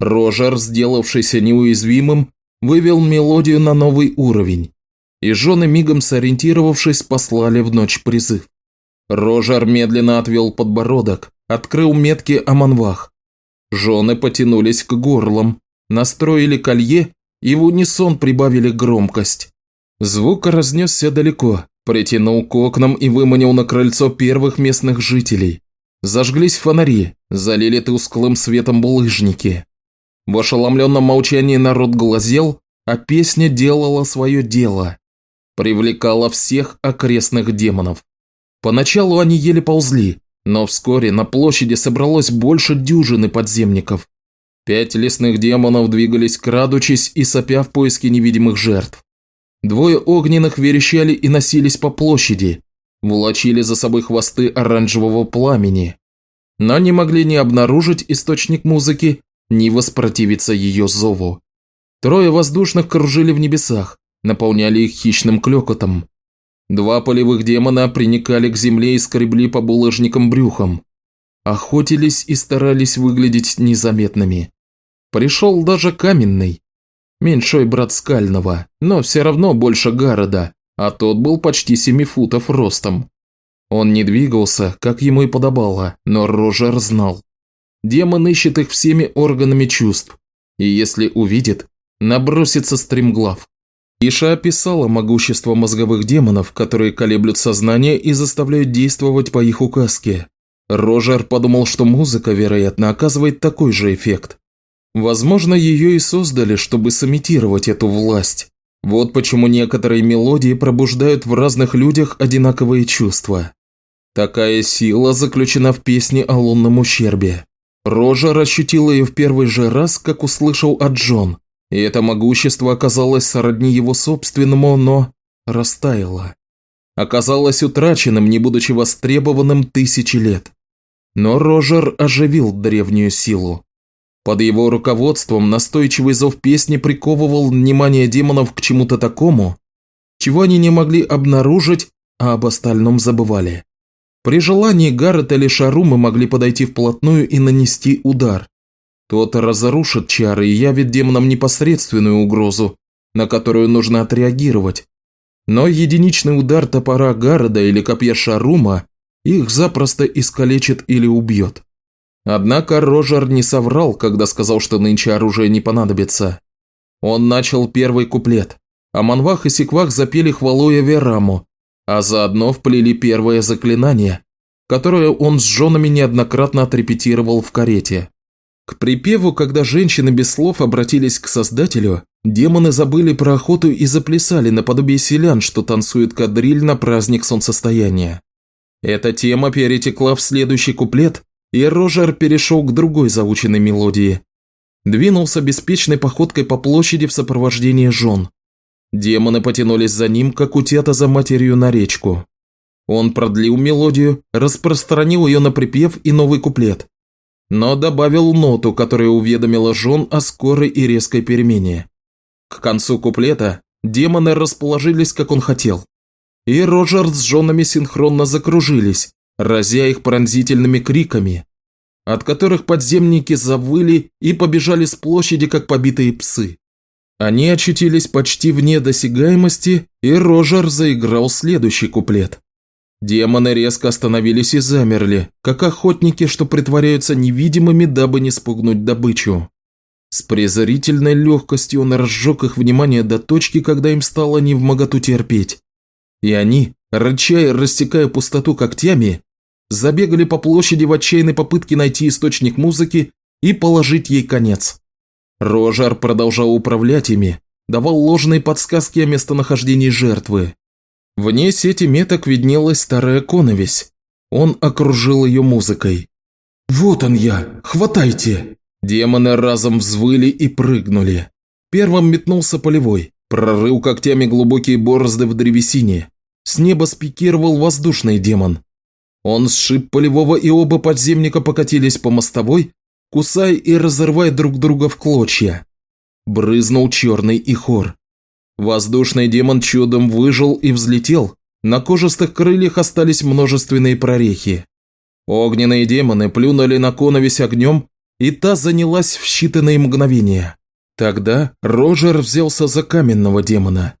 Рожер, сделавшийся неуязвимым, вывел мелодию на новый уровень, и жены, мигом сориентировавшись, послали в ночь призыв. Рожер медленно отвел подбородок, открыл метки Аманвах, Жены потянулись к горлам, настроили колье и в унисон прибавили громкость. Звук разнесся далеко, притянул к окнам и выманил на крыльцо первых местных жителей. Зажглись фонари, залили тусклым светом булыжники. В ошеломленном молчании народ глазел, а песня делала свое дело. Привлекала всех окрестных демонов. Поначалу они еле ползли, но вскоре на площади собралось больше дюжины подземников. Пять лесных демонов двигались крадучись и сопя в поиске невидимых жертв. Двое огненных верещали и носились по площади, волочили за собой хвосты оранжевого пламени, но не могли ни обнаружить источник музыки, ни воспротивиться ее зову. Трое воздушных кружили в небесах, наполняли их хищным клёкотом. Два полевых демона приникали к земле и скребли по булыжникам брюхом. Охотились и старались выглядеть незаметными. Пришел даже каменный. Меньшой брат скального, но все равно больше города, а тот был почти семи футов ростом. Он не двигался, как ему и подобало, но Рожер знал. Демон ищет их всеми органами чувств, и если увидит, набросится стремглав. Иша описала могущество мозговых демонов, которые колеблют сознание и заставляют действовать по их указке. Рожер подумал, что музыка, вероятно, оказывает такой же эффект. Возможно, ее и создали, чтобы сымитировать эту власть. Вот почему некоторые мелодии пробуждают в разных людях одинаковые чувства. Такая сила заключена в песне о лунном ущербе. Рожер ощутил ее в первый же раз, как услышал от Джон, и это могущество оказалось сродни его собственному, но растаяло. Оказалось утраченным, не будучи востребованным тысячи лет. Но Рожер оживил древнюю силу. Под его руководством настойчивый зов песни приковывал внимание демонов к чему-то такому, чего они не могли обнаружить, а об остальном забывали. При желании Гаррет или Шарумы могли подойти вплотную и нанести удар. Тот разрушит чары и явит демонам непосредственную угрозу, на которую нужно отреагировать. Но единичный удар топора Гарреда или копья Шарума их запросто искалечит или убьет. Однако Рожер не соврал, когда сказал, что нынче оружие не понадобится. Он начал первый куплет, а Манвах и Секвах запели хвалуя Вераму, а заодно вплели первое заклинание, которое он с женами неоднократно отрепетировал в карете. К припеву, когда женщины без слов обратились к Создателю, демоны забыли про охоту и заплясали наподобие селян, что танцуют кадриль на праздник солнцестояния. Эта тема перетекла в следующий куплет, и Рожер перешел к другой заученной мелодии. Двинулся беспечной походкой по площади в сопровождении жен. Демоны потянулись за ним, как утята за матерью на речку. Он продлил мелодию, распространил ее на припев и новый куплет. Но добавил ноту, которая уведомила жен о скорой и резкой перемене. К концу куплета демоны расположились, как он хотел. И Роджер с женами синхронно закружились, разя их пронзительными криками, от которых подземники завыли и побежали с площади, как побитые псы. Они очутились почти вне досягаемости, и Рожер заиграл следующий куплет. Демоны резко остановились и замерли, как охотники, что притворяются невидимыми, дабы не спугнуть добычу. С презрительной легкостью он разжег их внимание до точки, когда им стало не в моготу терпеть. И они, рыча и рассекая пустоту когтями, забегали по площади в отчаянной попытке найти источник музыки и положить ей конец. Рожар продолжал управлять ими, давал ложные подсказки о местонахождении жертвы. Вне сети меток виднелась старая коновесь. Он окружил ее музыкой. «Вот он я! Хватайте!» Демоны разом взвыли и прыгнули. Первым метнулся полевой, прорыл когтями глубокие борозды в древесине. С неба спикировал воздушный демон. Он сшиб полевого, и оба подземника покатились по мостовой, кусая и разрывая друг друга в клочья. Брызнул черный и хор. Воздушный демон чудом выжил и взлетел. На кожистых крыльях остались множественные прорехи. Огненные демоны плюнули на коновесь огнем, и та занялась в считанные мгновения. Тогда Рожер взялся за каменного демона.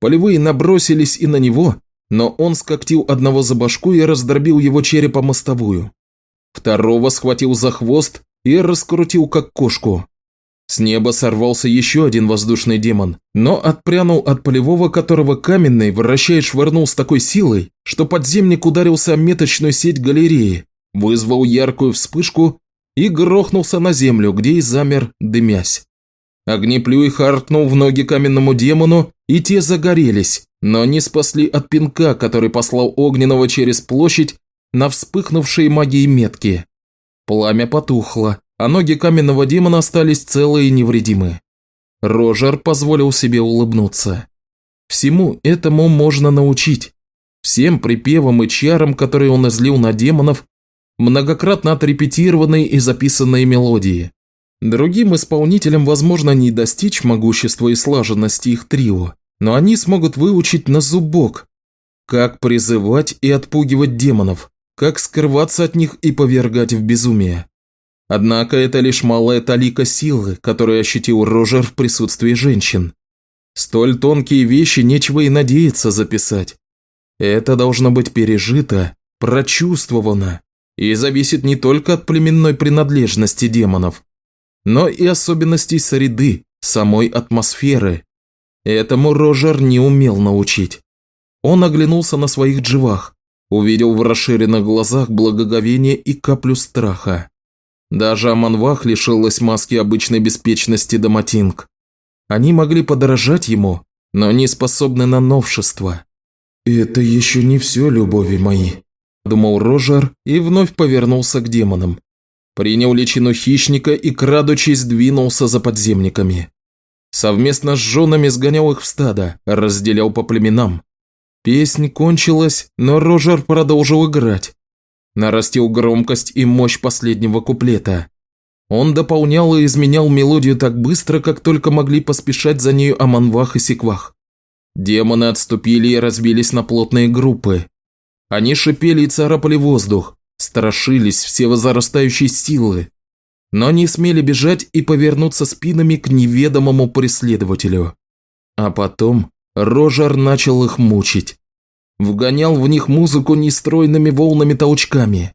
Полевые набросились и на него, но он скоктил одного за башку и раздробил его черепа мостовую. Второго схватил за хвост и раскрутил как кошку. С неба сорвался еще один воздушный демон, но отпрянул от полевого, которого каменный, вращая швырнул с такой силой, что подземник ударился о меточную сеть галереи, вызвал яркую вспышку и грохнулся на землю, где и замер, дымясь. Огнеплюй харкнул в ноги каменному демону, и те загорелись, но не спасли от пинка, который послал огненного через площадь на вспыхнувшие магией метки. Пламя потухло, а ноги каменного демона остались целые и невредимы. Рожер позволил себе улыбнуться. Всему этому можно научить. Всем припевам и чарам, которые он излил на демонов, многократно отрепетированные и записанные мелодии. Другим исполнителям возможно не достичь могущества и слаженности их трио, но они смогут выучить на зубок, как призывать и отпугивать демонов, как скрываться от них и повергать в безумие. Однако это лишь малая талика силы, которую ощутил Рожер в присутствии женщин. Столь тонкие вещи нечего и надеяться записать. Это должно быть пережито, прочувствовано и зависит не только от племенной принадлежности демонов, но и особенностей среды, самой атмосферы. Этому Рожер не умел научить. Он оглянулся на своих дживах. увидел в расширенных глазах благоговение и каплю страха. Даже Аманвах лишилась маски обычной беспечности Доматинг. Они могли подорожать ему, но не способны на новшество. «Это еще не все, любови мои», – думал Рожер и вновь повернулся к демонам. Принял личину хищника и, крадучись, двинулся за подземниками. Совместно с женами сгонял их в стадо, разделял по племенам. Песнь кончилась, но Рожер продолжил играть. Нарастил громкость и мощь последнего куплета. Он дополнял и изменял мелодию так быстро, как только могли поспешать за нею Аманвах и Секвах. Демоны отступили и разбились на плотные группы. Они шипели и царапали воздух, страшились все возрастающей силы, но не смели бежать и повернуться спинами к неведомому преследователю. А потом Рожар начал их мучить. Вгонял в них музыку нестройными волнами-толчками,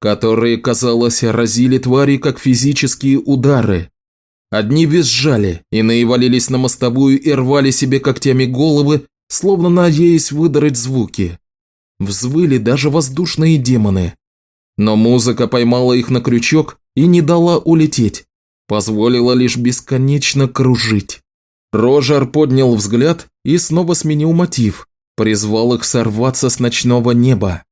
которые, казалось, разили твари как физические удары. Одни визжали, иные валились на мостовую и рвали себе когтями головы, словно надеясь выдрать звуки. Взвыли даже воздушные демоны. Но музыка поймала их на крючок и не дала улететь, позволила лишь бесконечно кружить. Рожар поднял взгляд и снова сменил мотив, призвал их сорваться с ночного неба.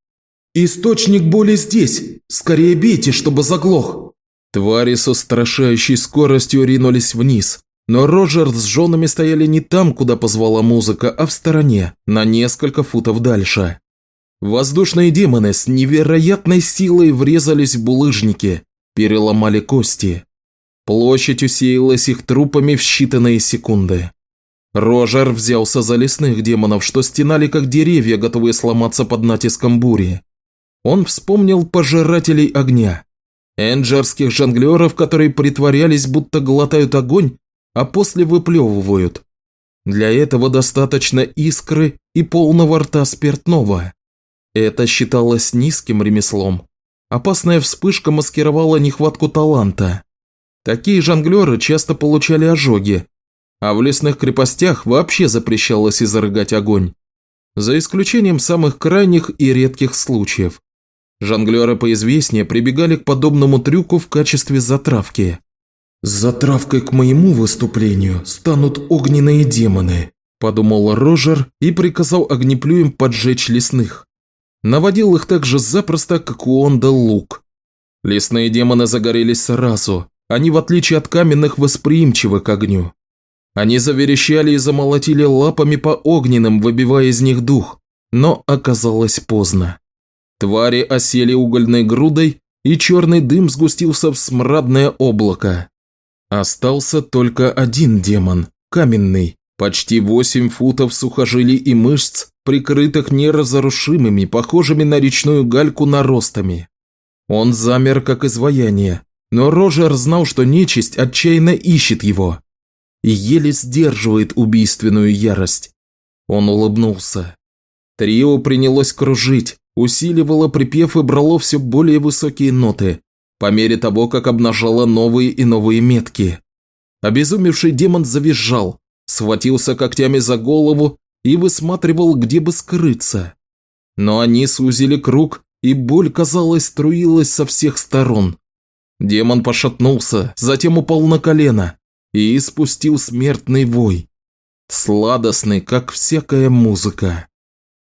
«Источник боли здесь! Скорее бейте, чтобы заглох!» Твари со устрашающей скоростью ринулись вниз, но Роджер с женами стояли не там, куда позвала музыка, а в стороне, на несколько футов дальше. Воздушные демоны с невероятной силой врезались в булыжники, переломали кости. Площадь усеялась их трупами в считанные секунды. Рожер взялся за лесных демонов, что стенали как деревья, готовые сломаться под натиском бури. Он вспомнил пожирателей огня. Энджерских жонглеров, которые притворялись, будто глотают огонь, а после выплевывают. Для этого достаточно искры и полного рта спиртного. Это считалось низким ремеслом. Опасная вспышка маскировала нехватку таланта. Такие жонглеры часто получали ожоги, а в лесных крепостях вообще запрещалось изрыгать огонь. За исключением самых крайних и редких случаев. Жонглеры поизвестнее прибегали к подобному трюку в качестве затравки. «С затравкой к моему выступлению станут огненные демоны», – подумал Рожер и приказал огнеплюем поджечь лесных. Наводил их так же запросто, как у Онда лук. Лесные демоны загорелись сразу, они, в отличие от каменных, восприимчивы к огню. Они заверещали и замолотили лапами по огненным, выбивая из них дух, но оказалось поздно. Твари осели угольной грудой, и черный дым сгустился в смрадное облако. Остался только один демон, каменный, почти восемь футов сухожилий и мышц, прикрытых неразрушимыми, похожими на речную гальку наростами. Он замер, как изваяние, но Рожер знал, что нечисть отчаянно ищет его и еле сдерживает убийственную ярость. Он улыбнулся. Трио принялось кружить, усиливало припев и брало все более высокие ноты, по мере того, как обнажало новые и новые метки. Обезумевший демон завизжал, схватился когтями за голову и высматривал, где бы скрыться. Но они сузили круг, и боль, казалось, струилась со всех сторон. Демон пошатнулся, затем упал на колено и испустил смертный вой. Сладостный, как всякая музыка.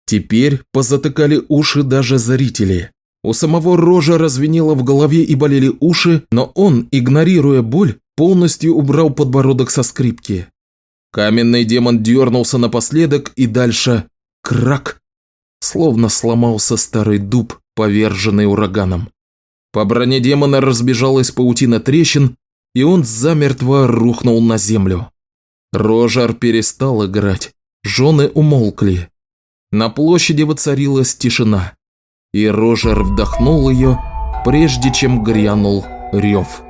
Теперь позатыкали уши даже зрители. У самого Рожа развенело в голове и болели уши, но он, игнорируя боль, полностью убрал подбородок со скрипки. Каменный демон дернулся напоследок и дальше крак, словно сломался старый дуб, поверженный ураганом. По броне демона разбежалась паутина трещин, и он замертво рухнул на землю. Рожар перестал играть, жены умолкли. На площади воцарилась тишина, и Рожер вдохнул ее, прежде чем грянул рев.